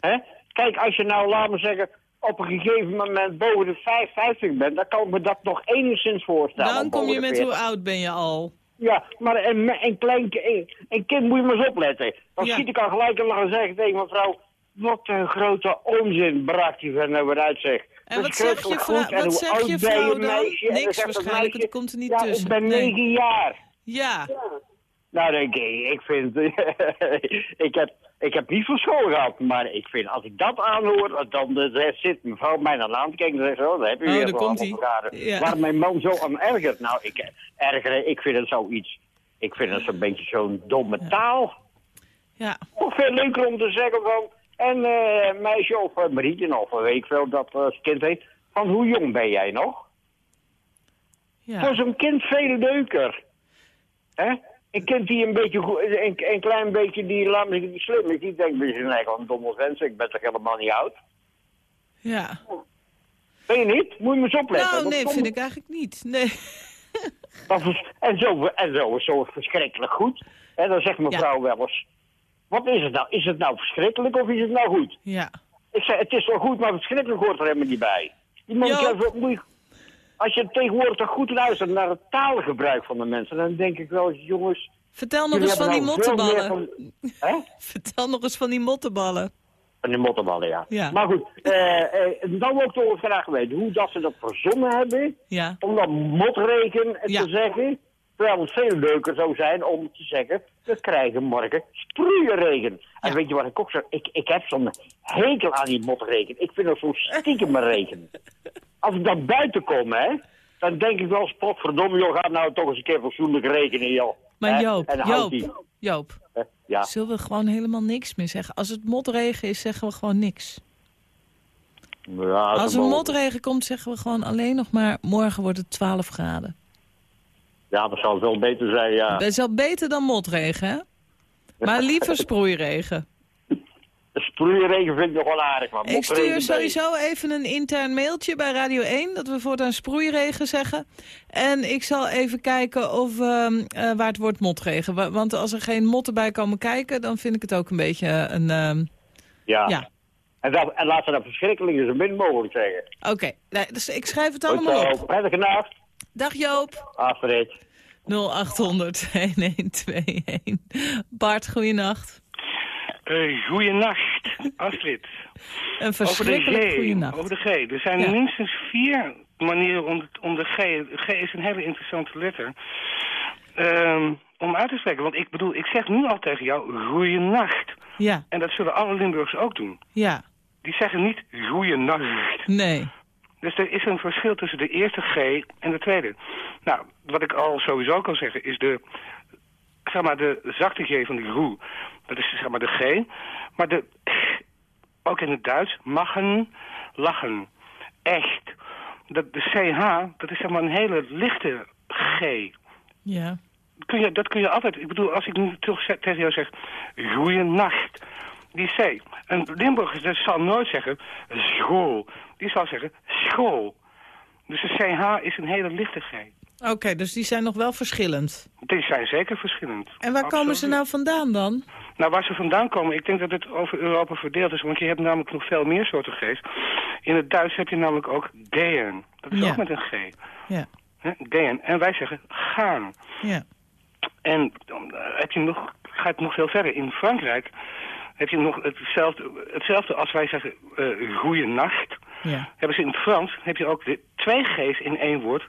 Hè? Kijk, als je nou, laten we zeggen, op een gegeven moment boven de 55 bent, dan kan ik me dat nog enigszins voorstellen.
Dan kom je met
40.
hoe oud ben je al.
Ja, maar een, een klein een, een kind moet je maar eens opletten. Dan
Ja.
schiet ik al gelijk en dan zeggen tegen mevrouw, wat een grote onzin bracht die van nou weer uit zeg.
En wat zeg je
Verschrikkelijk
vrou-
goed. En
wat zeg je vrouw dan?
meisje? Dan
Niks waarschijnlijk,
meisje,
het komt er niet
ja,
tussen.
ik ben
Nee.
negen jaar.
Ja.
Nou, denk ik, ik vind... ik heb ik heb niet van school gehad, maar ik vind, als ik dat aanhoor, dan eh, zit mevrouw mij dan aan te kijken en zegt, oh, daar heb je
Oh,
weer
ie.
elkaar.
Ja.
Waar mijn man zo aan ergert. Nou, ik ergeren, ik vind het zoiets, ik vind het zo'n beetje zo'n domme taal.
Ja.
Nog veel leuker om te zeggen van, en eh meisje of uh, Marietje of weet ik veel dat als kind heet, van hoe jong ben jij nog?
Ja.
Voor zo'n kind veel leuker. Hè? Een kind die een beetje, goed- een, een klein beetje, die laat me die slim is, die denkt bij zijn eigen een domme vent, ik ben toch helemaal niet oud?
Ja.
Ben je niet? Moet je me eens opletten.
Nou, nee, vind ik eigenlijk niet. Nee.
dat is- en, zo, en zo is zo verschrikkelijk goed. En dan zegt mevrouw wel eens, wat is het nou? Is het nou verschrikkelijk of is het nou goed?
Ja.
Ik zeg, het is wel goed, maar verschrikkelijk hoort er helemaal niet bij. Die moet je- als je tegenwoordig toch goed luistert naar het taalgebruik van de mensen, dan denk ik wel jongens...
Vertel nog eens van die
nou
mottenballen.
van- Hè?
Vertel nog eens van die mottenballen.
Van die mottenballen, ja.
Ja.
Maar goed, eh, eh, dan wil ik toch graag weten hoe dat ze dat verzonnen hebben.
Ja.
Om dan motregen
Ja.
te zeggen. Terwijl het veel leuker zou zijn om te zeggen, we krijgen morgen sproeieregen. En weet je wat ik ook zeg? Ik, ik heb zo'n hekel aan die motregen. Ik vind dat zo stiekem regen. Als ik dan buiten kom, hè, dan denk ik wel, potverdomme, joh, ga nou toch eens een keer fatsoenlijk rekenen, joh.
Maar? Joop,
En
Joop,
die.
Joop.
Ja.
Zullen we gewoon helemaal niks meer zeggen? Als het motregen is, zeggen we gewoon niks.
Ja,
Als er motregen komt, zeggen we gewoon alleen nog maar... morgen wordt het 12 graden.
Ja, dat zou wel beter zijn, ja.
Dat is al beter dan motregen, hè? Maar liever sproeiregen.
Sproeieregen vind ik nog wel aardig, maar
Ik stuur sowieso even een intern mailtje bij Radio 1... dat we voortaan sproeiregen zeggen. En ik zal even kijken of, ehm, eh, waar het wordt motregen. Wa- Want als er geen motten bij komen kijken... dan vind ik het ook een beetje een... ehm,
Ja.
ja.
En, dat, en laat ze dat verschrikkelijk zo min mogelijk zeggen.
Oké, nee, dus ik schrijf het
Goed
allemaal
zo.
op.
Prettige nacht.
Dag Joop.
Afred.
0800 1121. Bart, goeienacht.
Uh, goeienacht, Astrid.
Een
Over de
verschrikkelijk goeienacht.
Over de G. Er zijn
Ja.
minstens vier manieren om, om de G... G is een hele interessante letter. Ehm, om uit te spreken. Want ik bedoel, ik zeg nu al tegen jou goeienacht.
Ja,
En dat zullen alle Limburgers ook doen.
ja,
Die zeggen niet goeienacht.
nee.
Dus er is een verschil tussen de eerste G en de tweede. Nou, wat ik al sowieso kan zeggen is de, zeg maar, de zachte G van de groe. Dat is zeg maar de G. Maar de, ook in het Duits, machen, lachen. Echt. Dat, de CH, dat is zeg maar een hele lichte G.
Ja,
Kun je, dat kun je altijd, ik bedoel, als ik nu ze- tegen jou zeg, goeienacht, die C. Een Limburger dat zal nooit zeggen, school. Die zal zeggen, school. Dus de CH is een hele lichte G.
oké, dus die zijn nog wel verschillend.
Die zijn zeker verschillend.
En waar komen ze nou vandaan dan?
Nou, waar ze vandaan komen, ik denk dat het over Europa verdeeld is, want je hebt namelijk nog veel meer soorten G's. In het Duits heb je namelijk ook gehen. Dat is
Ja.
ook met een G.
Ja?
Gehen. En wij zeggen gaan.
ja,
En dan eh, heb je nog, gaat het nog veel verder. In Frankrijk heb je nog hetzelfde, hetzelfde als wij zeggen uh, goeienacht.
Ja.
Hebben ze in het Frans heb je ook de twee G's in één woord.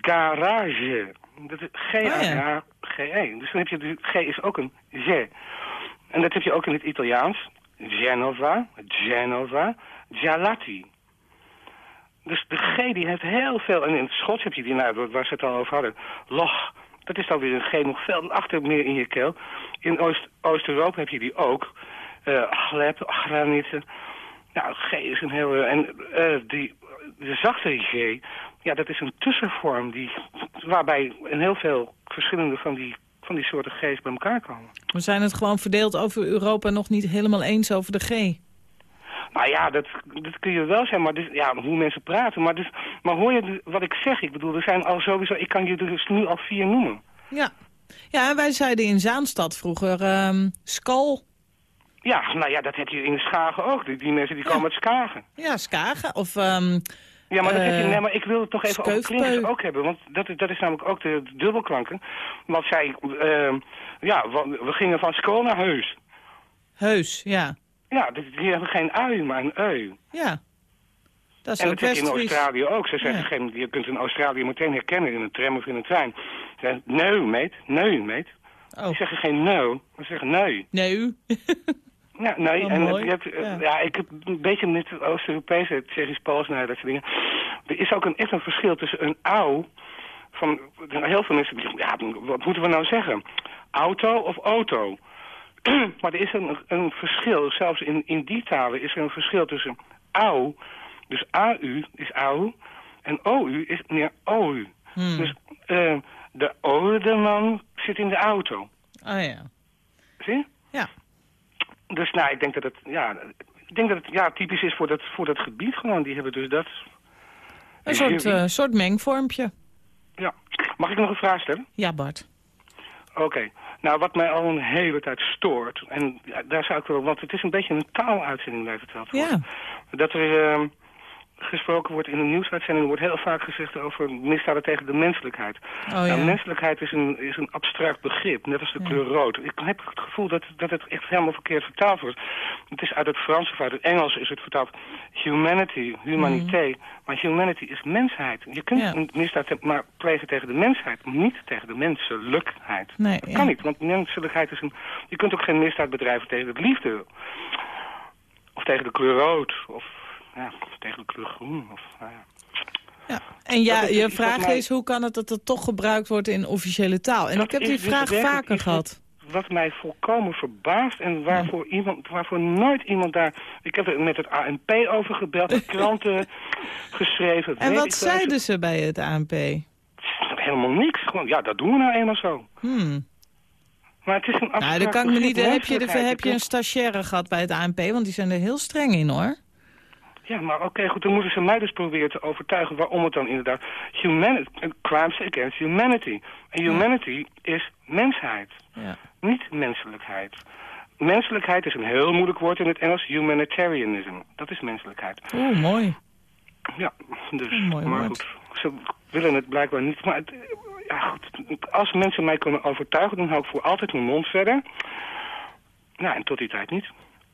Garage. Dat is G-A-R-G-E. Dus dan heb je de G is ook een G. En dat heb je ook in het Italiaans. Genova, Genova, Gelati. Dus de G die heeft heel veel... En in het Schots heb je die, nou, waar ze het al over hadden. Loch. Dat is dan weer een G nog veel achter meer in je keel. In Oost- Oost-Europa heb je die ook. Eh gleb, granieten. Nou, G is een heel... En eh, die, de zachte G, ja, dat is een tussenvorm die, waarbij een heel veel verschillende van die, van die soorten G's bij elkaar komen.
We zijn het gewoon verdeeld over Europa nog niet helemaal eens over de G.
Nou ja, dat, dat kun je wel zeggen, maar dus, ja, hoe mensen praten. Maar, dus, maar hoor je wat ik zeg? Ik bedoel, er zijn al sowieso, ik kan je dus nu al vier noemen.
Ja. Ja, en wij zeiden in Zaanstad vroeger ehm skal.
Ja, nou ja, dat heb je in Schagen ook. Die, die mensen die komen uit Schagen.
Ja, Skagen. Of, ehm,
Ja, maar, dat heb je,
eh,
nee, maar ik wil het toch even over
Skeufpeu.
klinkers ook hebben. Want dat, is- dat is namelijk ook de, de dubbelklanken. Want zij, ehm, ja, we, gingen van school naar huis.
Heus, ja.
Ja, die, die hebben geen ui, maar een eu.
Ja. Dat is
en dat heb je in. Australië ook. Ze zeggen
Ja.
geen, je kunt in Australië meteen herkennen in een tram of in een trein. Ze zeggen, no, mate, no, mate.
Oh.
Die zeggen geen no, maar ze zeggen nee.
Nee.
Ja, nee,
Wel
en
mooi,
je hebt, eh,
ja.
ja. ik heb een beetje met Oost-Europese, Tsjechisch, Pools, nou, dat soort dingen. Er is ook een, echt een verschil tussen een au, van heel veel mensen ja, wat moeten we nou zeggen? Auto of auto? maar er is een, een verschil, zelfs in, in die talen is er een verschil tussen au, dus AU is au, en OU is meer OU.
Hmm.
Dus eh, de oude man zit in de auto.
Oh ja.
Zie?
Ja.
Dus nou, ik denk dat het, ja, ik denk dat het ja, typisch is voor dat, voor dat gebied gewoon. Die hebben dus dat.
Een soort, eh, soort mengvormpje.
Ja. Mag ik nog een vraag stellen?
Ja, Bart.
Oké. Nou, wat mij al een hele tijd stoort, en daar zou ik wel, want het is een beetje een taaluitzending blijft het wel.
Ja.
Dat er ehm, gesproken wordt in een nieuwsuitzending, wordt heel vaak gezegd over misdaden tegen de menselijkheid.
Oh
nou,
ja.
menselijkheid is een, is een abstract begrip, net als de kleur rood. Ik heb het gevoel dat, dat het echt helemaal verkeerd vertaald wordt. Het is uit het Frans of uit het Engels is het vertaald humanity, humanité. Maar humanity is mensheid. Je kunt
Ja.
een misdaad maar plegen tegen de mensheid, niet tegen de menselijkheid.
Nee,
Dat kan niet, want menselijkheid is een... Je kunt ook geen misdaad bedrijven tegen de liefde. Of tegen de kleur rood. Of ja, tegen de kleur groen. Of, nou ja.
Ja. En ja,
Dat is
je vraag
mij-
is hoe kan het dat het toch gebruikt wordt in officiële taal? En
Dat
ik heb die
dus
vraag vaker gehad.
Wat mij volkomen verbaast en waarvoor, iemand, waarvoor nooit iemand daar... Ik heb er met het ANP over gebeld, kranten geschreven.
En wat zeiden ze bij het ANP?
Helemaal niks. Gewoon, ja, dat doen we nou eenmaal zo.
Hmm.
Maar het is een
Nou, dan kan ik me niet. Heb je, de, heb je een stagiaire gehad bij het ANP? Want die zijn er heel streng in hoor.
Ja, maar oké, goed, dan moeten ze mij dus proberen te overtuigen waarom het dan inderdaad humanity, crimes against humanity. En humanity is mensheid,
Ja.
niet menselijkheid. Menselijkheid is een heel moeilijk woord in het Engels, humanitarianism. Dat is menselijkheid.
Oeh, mooi.
Ja, dus,
mooi
maar
woord.
goed, ze willen het blijkbaar niet. Maar het, ja, goed, als mensen mij kunnen overtuigen, dan hou ik voor altijd mijn mond verder. Nou, en tot die tijd niet.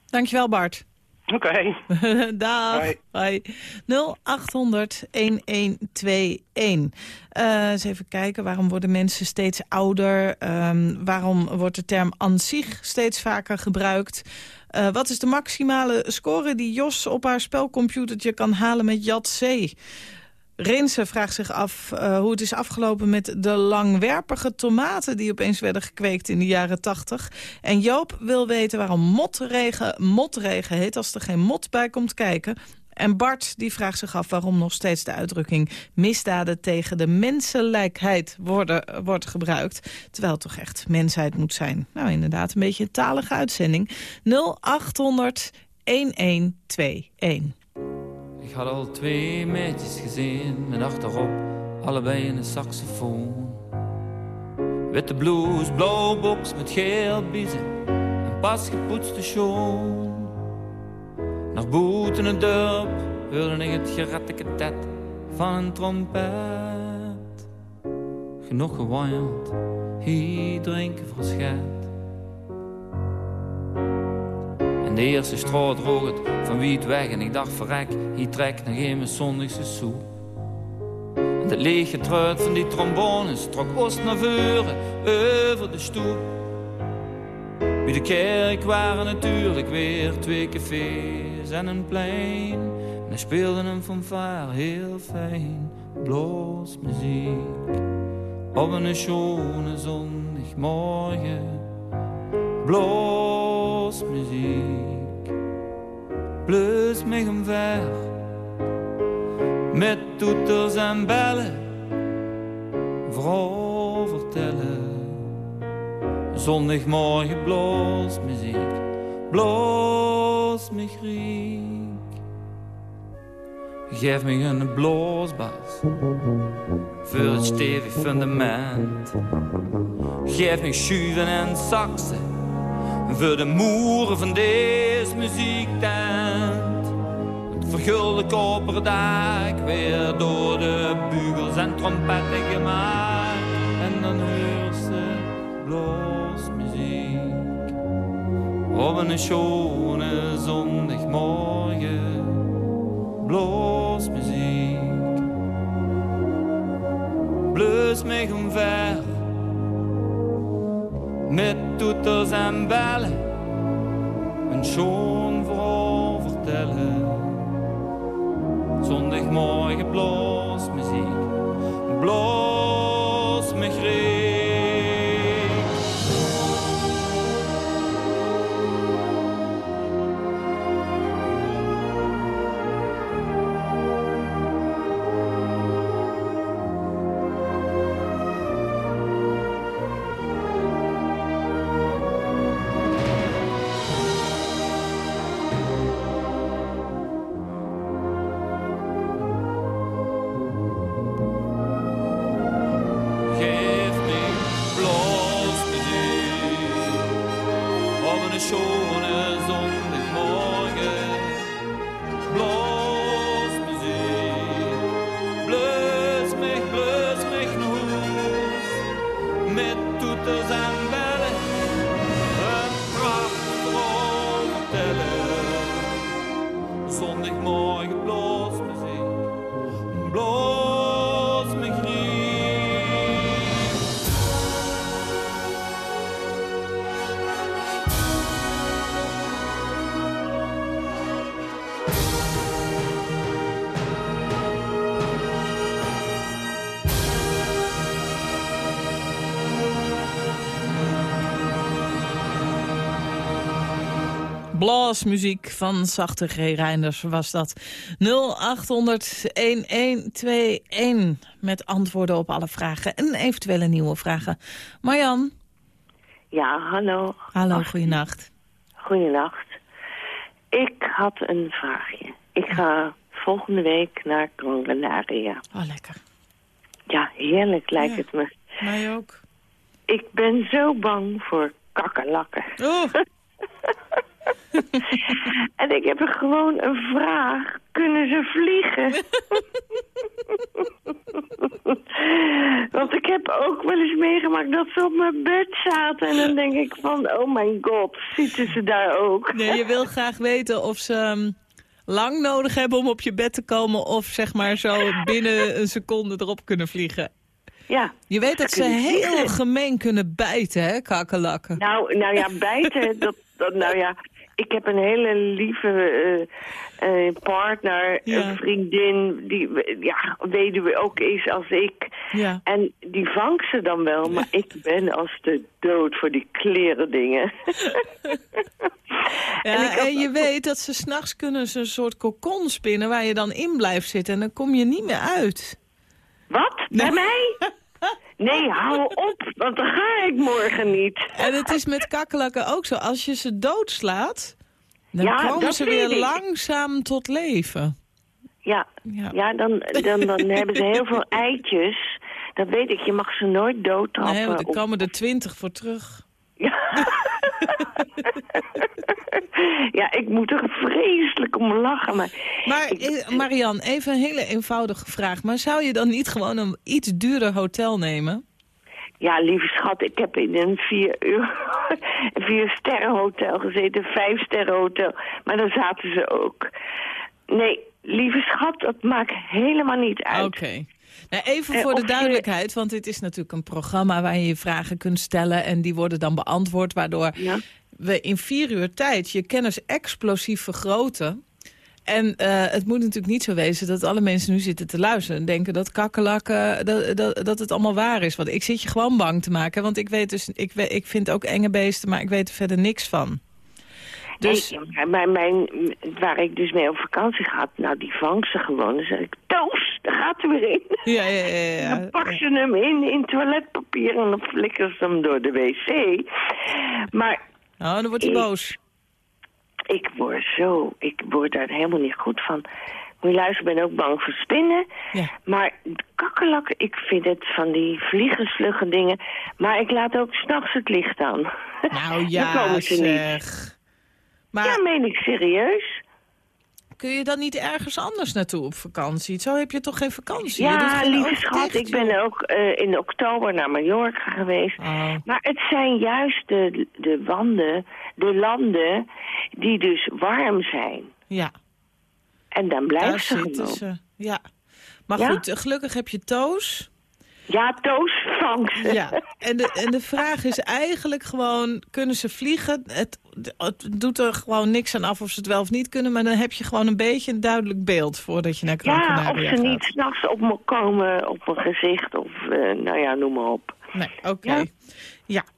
Dankjewel Bart.
Oké.
Dag.
Hoi.
Hoi. 0800 1121. Eh, eens even kijken, waarom worden mensen steeds ouder? Ehm, waarom wordt de term an zich steeds vaker gebruikt? Eh, wat is de maximale score die Jos op haar spelcomputertje kan halen met Jat C? Rinse vraagt zich af eh, hoe het is afgelopen met de langwerpige tomaten... die opeens werden gekweekt in de jaren 80. En Joop wil weten waarom motregen motregen heet... als er geen mot bij komt kijken. En Bart die vraagt zich af waarom nog steeds de uitdrukking... misdaden tegen de menselijkheid worden, wordt gebruikt. Terwijl het toch echt mensheid moet zijn. Nou, inderdaad, een beetje een talige uitzending. 0800 1121.
Had al twee meisjes gezien met achterop allebei een saxofoon. Witte blouse, blauw box met geel biezen en pas gepoetste schoen. Naar boeten het dorp hoorde ik het geratteketet van een trompet. Genoeg gewaaierd, hier drinken verschet. De eerste straat droog het van wie het weg en ik dacht verrek, hier trek nog geen mijn zondagse soe. En de lege truit van die trombones trok oost naar voren over de stoep. Bij de kerk waren natuurlijk weer twee cafés en een plein. En er speelde een fanfare heel fijn, bloos muziek. Op een schone zondagmorgen, bloos muziek. Bleus mij omver, met toeters en bellen, vooral vertellen. Zondagmorgen bloos muziek, bloos me griek. Geef me een bloosbas voor het stevig fundament. Geef me schuiven en saxen voor de moeren van deze muziektent. Het vergulde koperen dak weer door de bugels en trompetten gemaakt. En dan ze bloos muziek op een schone zondagmorgen. Bloos muziek, bleus mij omver met toeters en bellen. Een schoon verhaal vertellen. Zondagmorgen blaas muziek, blaas me. Blasmuziek
van Zachte G. Reinders was dat. 0800-1121 met antwoorden op alle vragen en eventuele nieuwe vragen. Marjan,
Ja, hallo.
hallo, goeienacht.
Goedenacht. Ik had een vraagje. Ik ga volgende week naar Gran Canaria.
Oh, lekker.
Ja, heerlijk lijkt
Ja.
het me.
Mij ook.
Ik ben zo bang voor kakkerlakken.
Oh.
en ik heb er gewoon een vraag. Kunnen ze vliegen? Want ik heb ook wel eens meegemaakt dat ze op mijn bed zaten. En dan denk ik van, oh mijn god, zitten ze daar ook?
Nee, je wil graag weten of ze ehm, lang nodig hebben om op je bed te komen... of zeg maar zo binnen een seconde erop kunnen vliegen.
Ja.
Je weet dat ze heel gemeen kunnen bijten, hè, kakkerlakken.
Nou, nou ja, bijten, dat, dat, nou ja, ik heb een hele lieve eh, eh, partner,
Ja.
een vriendin, die ja, weduwe ook is als ik.
Ja.
En die vangt ze dan wel, maar ik ben als de dood voor die kleren dingen.
Ja, en, je weet dat ze s'nachts kunnen ze een soort kokon spinnen waar je dan in blijft zitten. En dan kom je niet meer uit.
Wat? Bij mij? Nee, hou op, want dan ga ik morgen niet.
En het is met kakkerlakken ook zo. Als je ze doodslaat, dan
Ja,
komen ze weer
ik.
langzaam tot leven.
Ja, ja. dan, dan, dan hebben ze heel veel eitjes. Dat weet ik, je mag ze nooit doodtrappen.
Nee, want er komen er twintig voor terug.
Ja, ik moet er vreselijk om lachen. Maar,
Maar eh, Marian, even een hele eenvoudige vraag. Maar zou je dan niet gewoon een iets duurder hotel nemen?
ja, lieve schat, ik heb in een vier, uur, vier sterren hotel gezeten, vijf sterren hotel. Maar daar zaten ze ook. Nee, lieve schat, dat maakt helemaal niet uit.
Oké. Nou, even
Eh,
voor de duidelijkheid, want dit is natuurlijk een programma waar je je vragen kunt stellen en die worden dan beantwoord, waardoor we in vier uur tijd je kennis explosief vergroten. En eh, het moet natuurlijk niet zo wezen dat alle mensen nu zitten te luisteren en denken dat kakkerlakken, dat, dat, dat het allemaal waar is. Want ik zit je gewoon bang te maken, want ik weet dus, ik, ik vind ook enge beesten, maar ik weet er verder niks van. Dus-
maar mijn, waar ik dus mee op vakantie ga, nou die vangt ze gewoon. Dan zeg ik, Toos, daar gaat ze weer in.
Ja, ja, ja. ja.
Dan pak ze hem in, in toiletpapier en dan flikkeren ze hem door de wc. Maar...
Oh, dan wordt hij boos.
Ik word zo, ik word daar helemaal niet goed van. Moet je luisteren, ik ben ook bang voor spinnen.
Ja.
Maar kakkerlakken, ik vind het van die vliegenslugge dingen. Maar ik laat ook s'nachts het licht aan.
Nou
Dan
ja,
komen ze niet.
Maar
Ja, meen ik serieus.
kun je dan niet ergens anders naartoe op vakantie? Zo heb je toch geen vakantie?
Ja,
geen
lieve schat,
dicht,
ik ben ook eh, in oktober naar Mallorca geweest.
Oh.
Maar het zijn juist de, de wanden, de landen die dus warm zijn.
Ja.
En dan
Daar
blijft ze
zitten
gewoon.
ze. Ja. Maar
Ja?
goed, eh, gelukkig heb je Toos.
Ja, Toos, vang ze.
Ja, en de, en de vraag is eigenlijk gewoon, kunnen ze vliegen? Het, het doet er gewoon niks aan af of ze het wel of niet kunnen... maar dan heb je gewoon een beetje een duidelijk beeld voordat je naar Gran
Ja, of ze
gaat.
niet s'nachts op me komen op mijn gezicht of, eh, nou ja, noem maar op.
Nee, oké. Ja,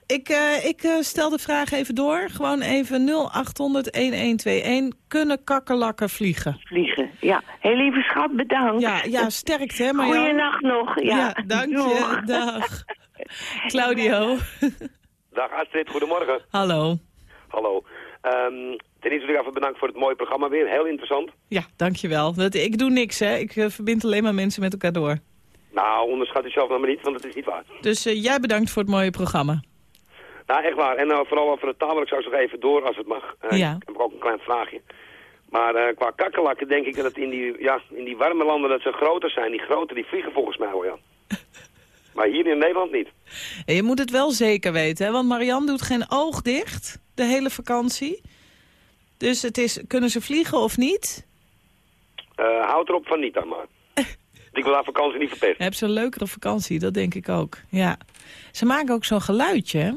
ik, eh, ik eh, stel de vraag even door. Gewoon even 0800-1121. Kunnen kakkerlakken vliegen?
Vliegen, ja. Heel lieve schat, bedankt.
Ja, ja sterkte hè Marjan?
Goeienacht nog. Ja,
dank je. Dag. Claudio.
Dag Astrid, goedemorgen.
Hallo.
Hallo. Ehm ten eerste wil ik even bedankt voor het mooie programma weer. Heel interessant.
Ja, dankjewel. Dat, ik doe niks, hè. Ik eh, verbind alleen maar mensen met elkaar door.
Nou, onderschat jezelf nou maar niet, want het is niet waar.
Dus eh, jij bedankt voor het mooie programma.
Nou, echt waar. En eh, vooral over de taal wil ik straks nog even door als het mag. Eh,
Ja.
Ik heb ook een klein vraagje. Maar qua kakkerlakken denk ik dat in die, ja, in die warme landen dat ze groter zijn. Die grote die vliegen volgens mij wel, ja. maar hier in Nederland niet.
En je moet het wel zeker weten, hè? want Marianne doet geen oog dicht de hele vakantie. Dus het is, kunnen ze vliegen of niet?
Eh houd erop van niet dan maar. Ik wil haar vakantie niet verpesten.
Heb ze een leukere vakantie, dat denk ik ook. Ja. Ze maken ook zo'n geluidje, hè?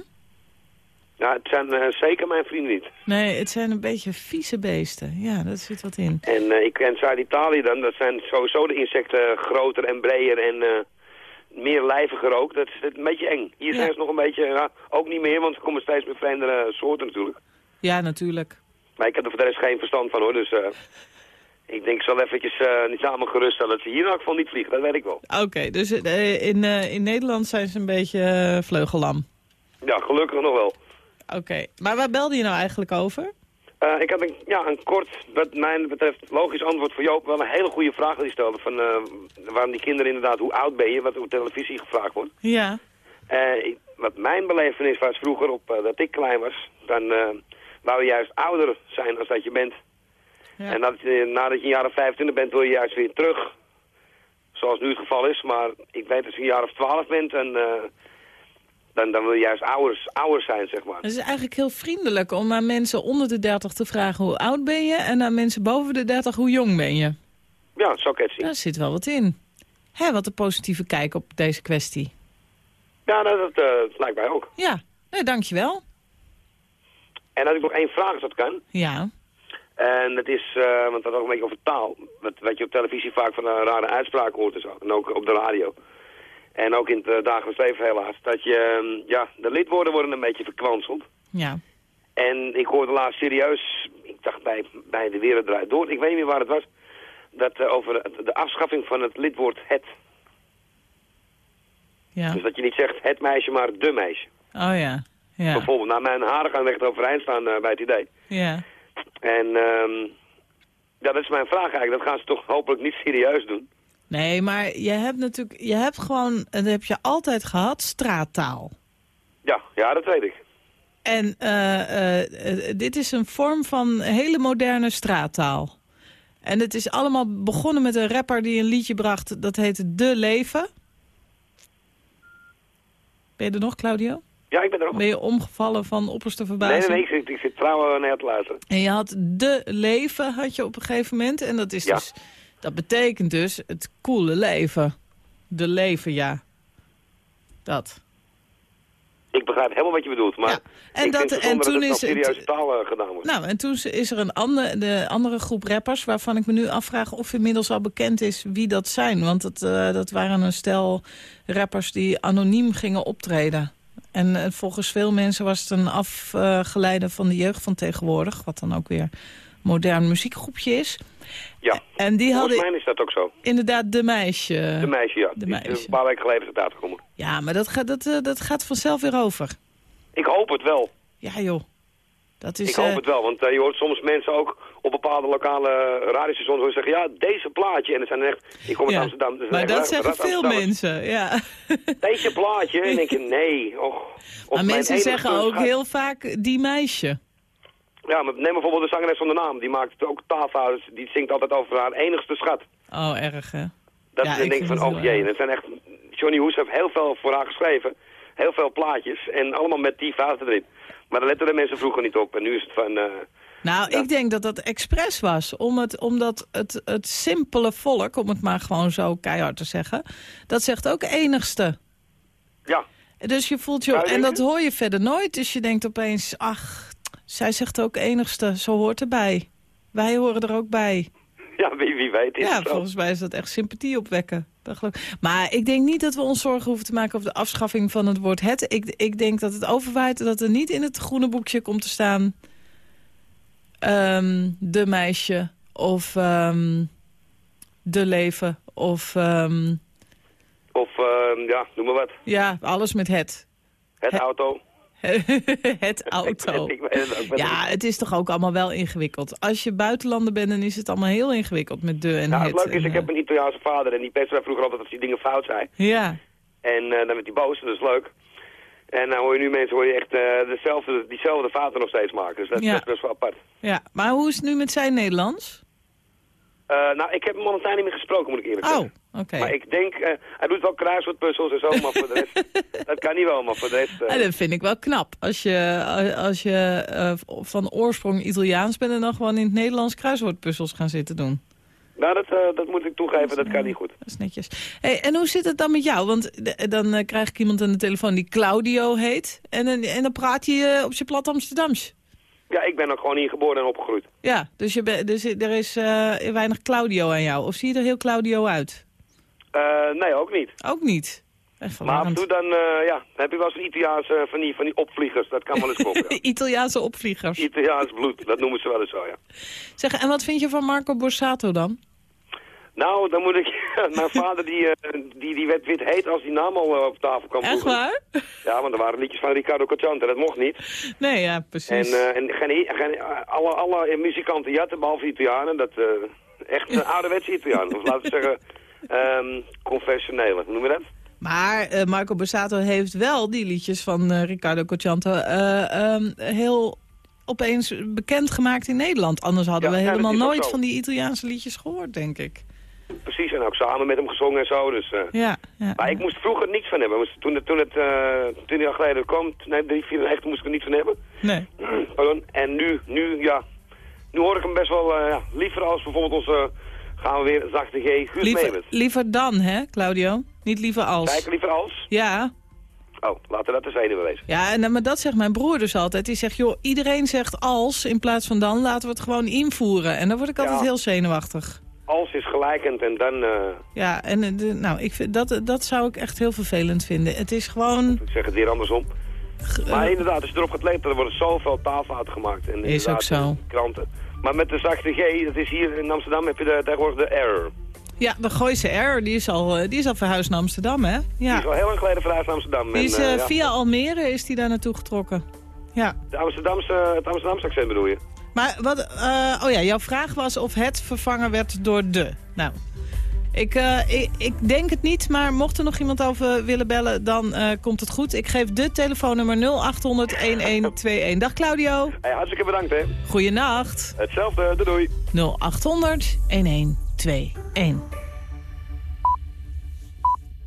Nou, het zijn eh, zeker mijn vrienden niet.
Nee, het zijn een beetje vieze beesten. Ja, daar zit wat in.
En eh, ik ken Zuid-Italië dan, dat zijn sowieso de insecten groter en breder en eh, meer lijviger ook. Dat is een beetje eng. Hier zijn ze nog een beetje, ja, ook niet meer, want er komen steeds meer vreemdere soorten natuurlijk.
Ja, natuurlijk.
Maar ik heb er voor de rest geen verstand van hoor, dus ik denk ik zal eventjes eh, niet samen geruststellen dat ze hier in elk geval niet vliegen, dat weet ik wel.
Oké, dus eh, in, eh, in Nederland zijn ze een beetje vleugellam.
Ja, gelukkig nog wel.
Oké, maar waar belde je nou eigenlijk over?
Ik had een, ja, een kort, wat mij betreft, logisch antwoord voor Joop. Wel een hele goede vraag die stelde. Van, waarom die kinderen inderdaad, hoe oud ben je, wat op televisie gevraagd wordt.
Ja.
Wat mijn belevenis was vroeger, op, dat ik klein was, dan wou je juist ouder zijn als dat je bent. En nadat je, nadat je een jaar of 25 bent, wil je juist weer terug. Zoals nu het geval is, maar ik weet als je een jaar of 12 bent, en, eh, dan, dan wil je juist ouder, ouder zijn, zeg maar.
Het is eigenlijk heel vriendelijk om aan mensen onder de 30 te vragen hoe oud ben je... en aan mensen boven de 30 hoe jong ben je.
Ja, zo kan het zien.
Daar zit wel wat in. Hé, wat een positieve kijk op deze kwestie.
Ja, nou, dat, eh, dat lijkt mij ook.
Ja, nee, dankjewel.
En had ik nog één vraag als dat kan.
Ja.
En dat is, eh, want dat ook een beetje over taal. Wat, wat je op televisie vaak van een rare uitspraak hoort en zo. En ook op de radio. En ook in het eh, dagelijks leven helaas. Dat je, ehm, ja, de lidwoorden worden een beetje verkwanseld.
Ja.
En ik hoorde laatst serieus, ik dacht bij, bij De Wereld Draait Door, ik weet niet meer waar het was, dat eh, over de afschaffing van het lidwoord het.
Ja.
Dus dat je niet zegt het meisje, maar de meisje.
Oh ja. Ja.
Bijvoorbeeld, nou mijn haren gaan recht overeind staan bij het idee.
Ja.
En ehm ja, dat is mijn vraag eigenlijk. Dat gaan ze toch hopelijk niet serieus doen.
Nee, maar je hebt natuurlijk, je hebt gewoon, en dat heb je altijd gehad, straattaal.
Ja, ja, dat weet ik.
En eh, eh, eh, dit is een vorm van hele moderne straattaal. En het is allemaal begonnen met een rapper die een liedje bracht, dat heette De Leven. Ben je er nog, Claudio?
Ja, ik ben er ook.
Ben je omgevallen van opperste
Nee,
verbazing?
nee, nee, ik zit, ik zit trouw naar te luisteren.
En je had De Leven, had je op een gegeven moment. En dat is
Ja.
dus, dat betekent dus het coole leven. De leven, ja. Dat.
Ik begrijp helemaal wat je bedoelt, maar
En
ik
dat-
vind het
en toen
dat het
is het-
serieuze taal eh, gedaan wordt.
Nou, en toen is er een andere, de andere groep rappers... waarvan ik me nu afvraag of inmiddels al bekend is wie dat zijn. Want het, eh, dat waren een stel rappers die anoniem gingen optreden. En eh, volgens veel mensen was het een afgeleide van de jeugd van tegenwoordig... wat dan ook weer een modern muziekgroepje is.
Ja,
En die
volgens
hadden
mij is dat ook zo.
inderdaad de meisje...
De meisje, ja.
De meisje.
een paar weken geleden is het uitgekomen.
Ja, maar dat gaat, dat, eh, dat gaat vanzelf weer over.
Ik hoop het wel.
Ja, joh. Dat is,
ik hoop
eh,
het wel, want je hoort soms mensen ook op bepaalde lokale radiostations horen zeggen... ja, deze plaatje. En dat zijn echt... Ik kom uit
Ja,
Amsterdam. dus
maar dat zeggen veel mensen, ja.
Deze plaatje. En dan denk je, nee. Och,
Maar mensen zeggen ook heel vaak die meisje.
Ja, maar neem bijvoorbeeld de zangeres zonder naam. Die maakt ook taalfouten. Die zingt altijd over haar enigste schat.
Oh, erg, hè?
Dat
Ja,
is een ding van,
het
oh jee. En het zijn echt... Johnny Hoes heeft heel veel voor haar geschreven. Heel veel plaatjes. En allemaal met die fouten erin. Maar daar letten de mensen vroeger niet op. En nu is het van... eh,
Nou, ik denk dat dat expres was. Om het, omdat het, het simpele volk, om het maar gewoon zo keihard te zeggen... dat zegt ook enigste.
Ja.
Dus je voelt je... En dat hoor je verder nooit. Dus je denkt opeens, ach, zij zegt ook enigste. Zo hoort erbij. Wij horen er ook bij.
Ja, wie, wie weet is
Ja, volgens mij is dat echt sympathie opwekken. Maar ik denk niet dat we ons zorgen hoeven te maken over de afschaffing van het woord het. Ik, ik denk dat het overwaait dat er niet in het groene boekje komt te staan... ehm, de meisje of ehm, de leven of ehm,
Of, eh, ja, noem maar wat.
ja, alles met het.
Het auto.
het auto.
Ik het
Ja, het is toch ook allemaal wel ingewikkeld. Als je buitenlander bent, dan is het allemaal heel ingewikkeld met de en
Nou,
het.
het leuke is,
en,
ik heb een Italiaanse vader en die pestte mij vroeger altijd als die dingen fout
eh, Ja,
En eh, dan werd hij boos, dat is leuk. En dan hoor je nu mensen hoor je echt eh, dezelfde, diezelfde fouten nog steeds maken. Dus dat,
Ja.
dat is best wel apart.
ja. Maar hoe is het nu met zijn Nederlands?
Eh, nou, ik heb hem momenteel niet meer gesproken, moet ik eerlijk
Oh,
zeggen.
oké.
Maar ik denk, eh, hij doet wel kruiswoordpuzzels en zo, maar voor de rest, dat kan niet wel, maar voor de rest... eh,
Ja, dat vind ik wel knap. Als je, als je eh, van oorsprong Italiaans bent en dan gewoon in het Nederlands kruiswoordpuzzels gaan zitten doen.
Nou, dat, eh, dat moet ik toegeven, dat kan niet goed.
Dat is netjes. Hey, en hoe zit het dan met jou? Want de- dan eh, krijg ik iemand aan de telefoon die Claudio heet. En, dan- en dan praat je eh, op je plat Amsterdams.
Ja, ik ben ook gewoon hier geboren en opgegroeid.
Ja, dus, je ben, dus er is weinig Claudio aan jou. Of zie je er heel Claudio uit?
Nee, ook niet.
Ook niet.
Maar af en toe dan, eh, ja, heb je wel eens een Italiaanse van die, van die opvliegers. Dat kan wel eens ja.
Italiaanse opvliegers.
Italiaans bloed, dat noemen ze wel eens zo, ja.
Zeg, en wat vind je van Marco Borsato dan?
Nou, dan moet ik... Mijn vader die, eh, die, die werd wit heet als die naam al eh, op tafel kwam.
Echt
vroeger.
waar?
Ja, want er waren liedjes van Riccardo Cocciante, dat mocht niet.
Nee, ja,
En,
precies.
eh, en geen, geen, alle, alle muzikanten jatten, behalve Italianen. Dat, eh, echt een ouderwetse Italiaan. Of laten we zeggen, ehm confessionele. Noem je dat?
Maar eh, Marco Borsato heeft wel die liedjes van eh, Riccardo Cocciante eh, ehm, heel opeens bekendgemaakt in Nederland. Anders hadden
Ja,
we helemaal nooit van die Italiaanse liedjes gehoord, denk ik.
Precies, en ook samen met hem gezongen en zo. Dus.
Ja, ja.
Maar ik moest vroeger niks van hebben. Toen het, toen het uh, tien jaar geleden kwam, nee, drie, vier, echt, moest ik er niets van hebben.
Nee.
Pardon. En nu, nu, ja, nu hoor ik hem best wel liever als bijvoorbeeld onze, gaan we weer, zachte G, Guus
liever dan, hè, Claudio? Niet liever als.
Kijk, liever als?
Ja,
Oh, laten we dat de zenuwen wezen.
ja en, dan- maar dat zegt mijn broer dus altijd. Die zegt, joh, iedereen zegt als in plaats van dan. Laten we het gewoon invoeren. En dan word ik altijd heel zenuwachtig.
Als is gelijkend en dan, eh,
Ja, en eh, de, nou, ik vind, dat, dat zou ik echt heel vervelend vinden. Het is gewoon...
ik zeg het weer andersom. Maar inderdaad, als je erop gaat letten, er worden zoveel taalfouten gemaakt. En
Is ook zo.
Kranten. Maar met de zachte G, dat is hier in Amsterdam, heb je de, tegenwoordig de error.
Ja, de Gooise R, die is al, eh, die is al verhuisd naar Amsterdam, hè?
Die
Ja.
is al heel lang geleden verhuisd naar Amsterdam.
Die is,
En, eh,
eh,
ja,
via Almere is die daar naartoe getrokken. Ja.
de Amsterdamse, het Amsterdamse accent bedoel je?
Maar wat, oh ja, jouw vraag was of het vervangen werd door de. Nou, ik, ik, ik denk het niet, maar mocht er nog iemand over willen bellen, dan komt het goed. Ik geef de telefoonnummer 0800-1121. Dag Claudio.
Hey, hartstikke bedankt, hè.
Goeienacht.
Hetzelfde, doei doei.
0800-1121.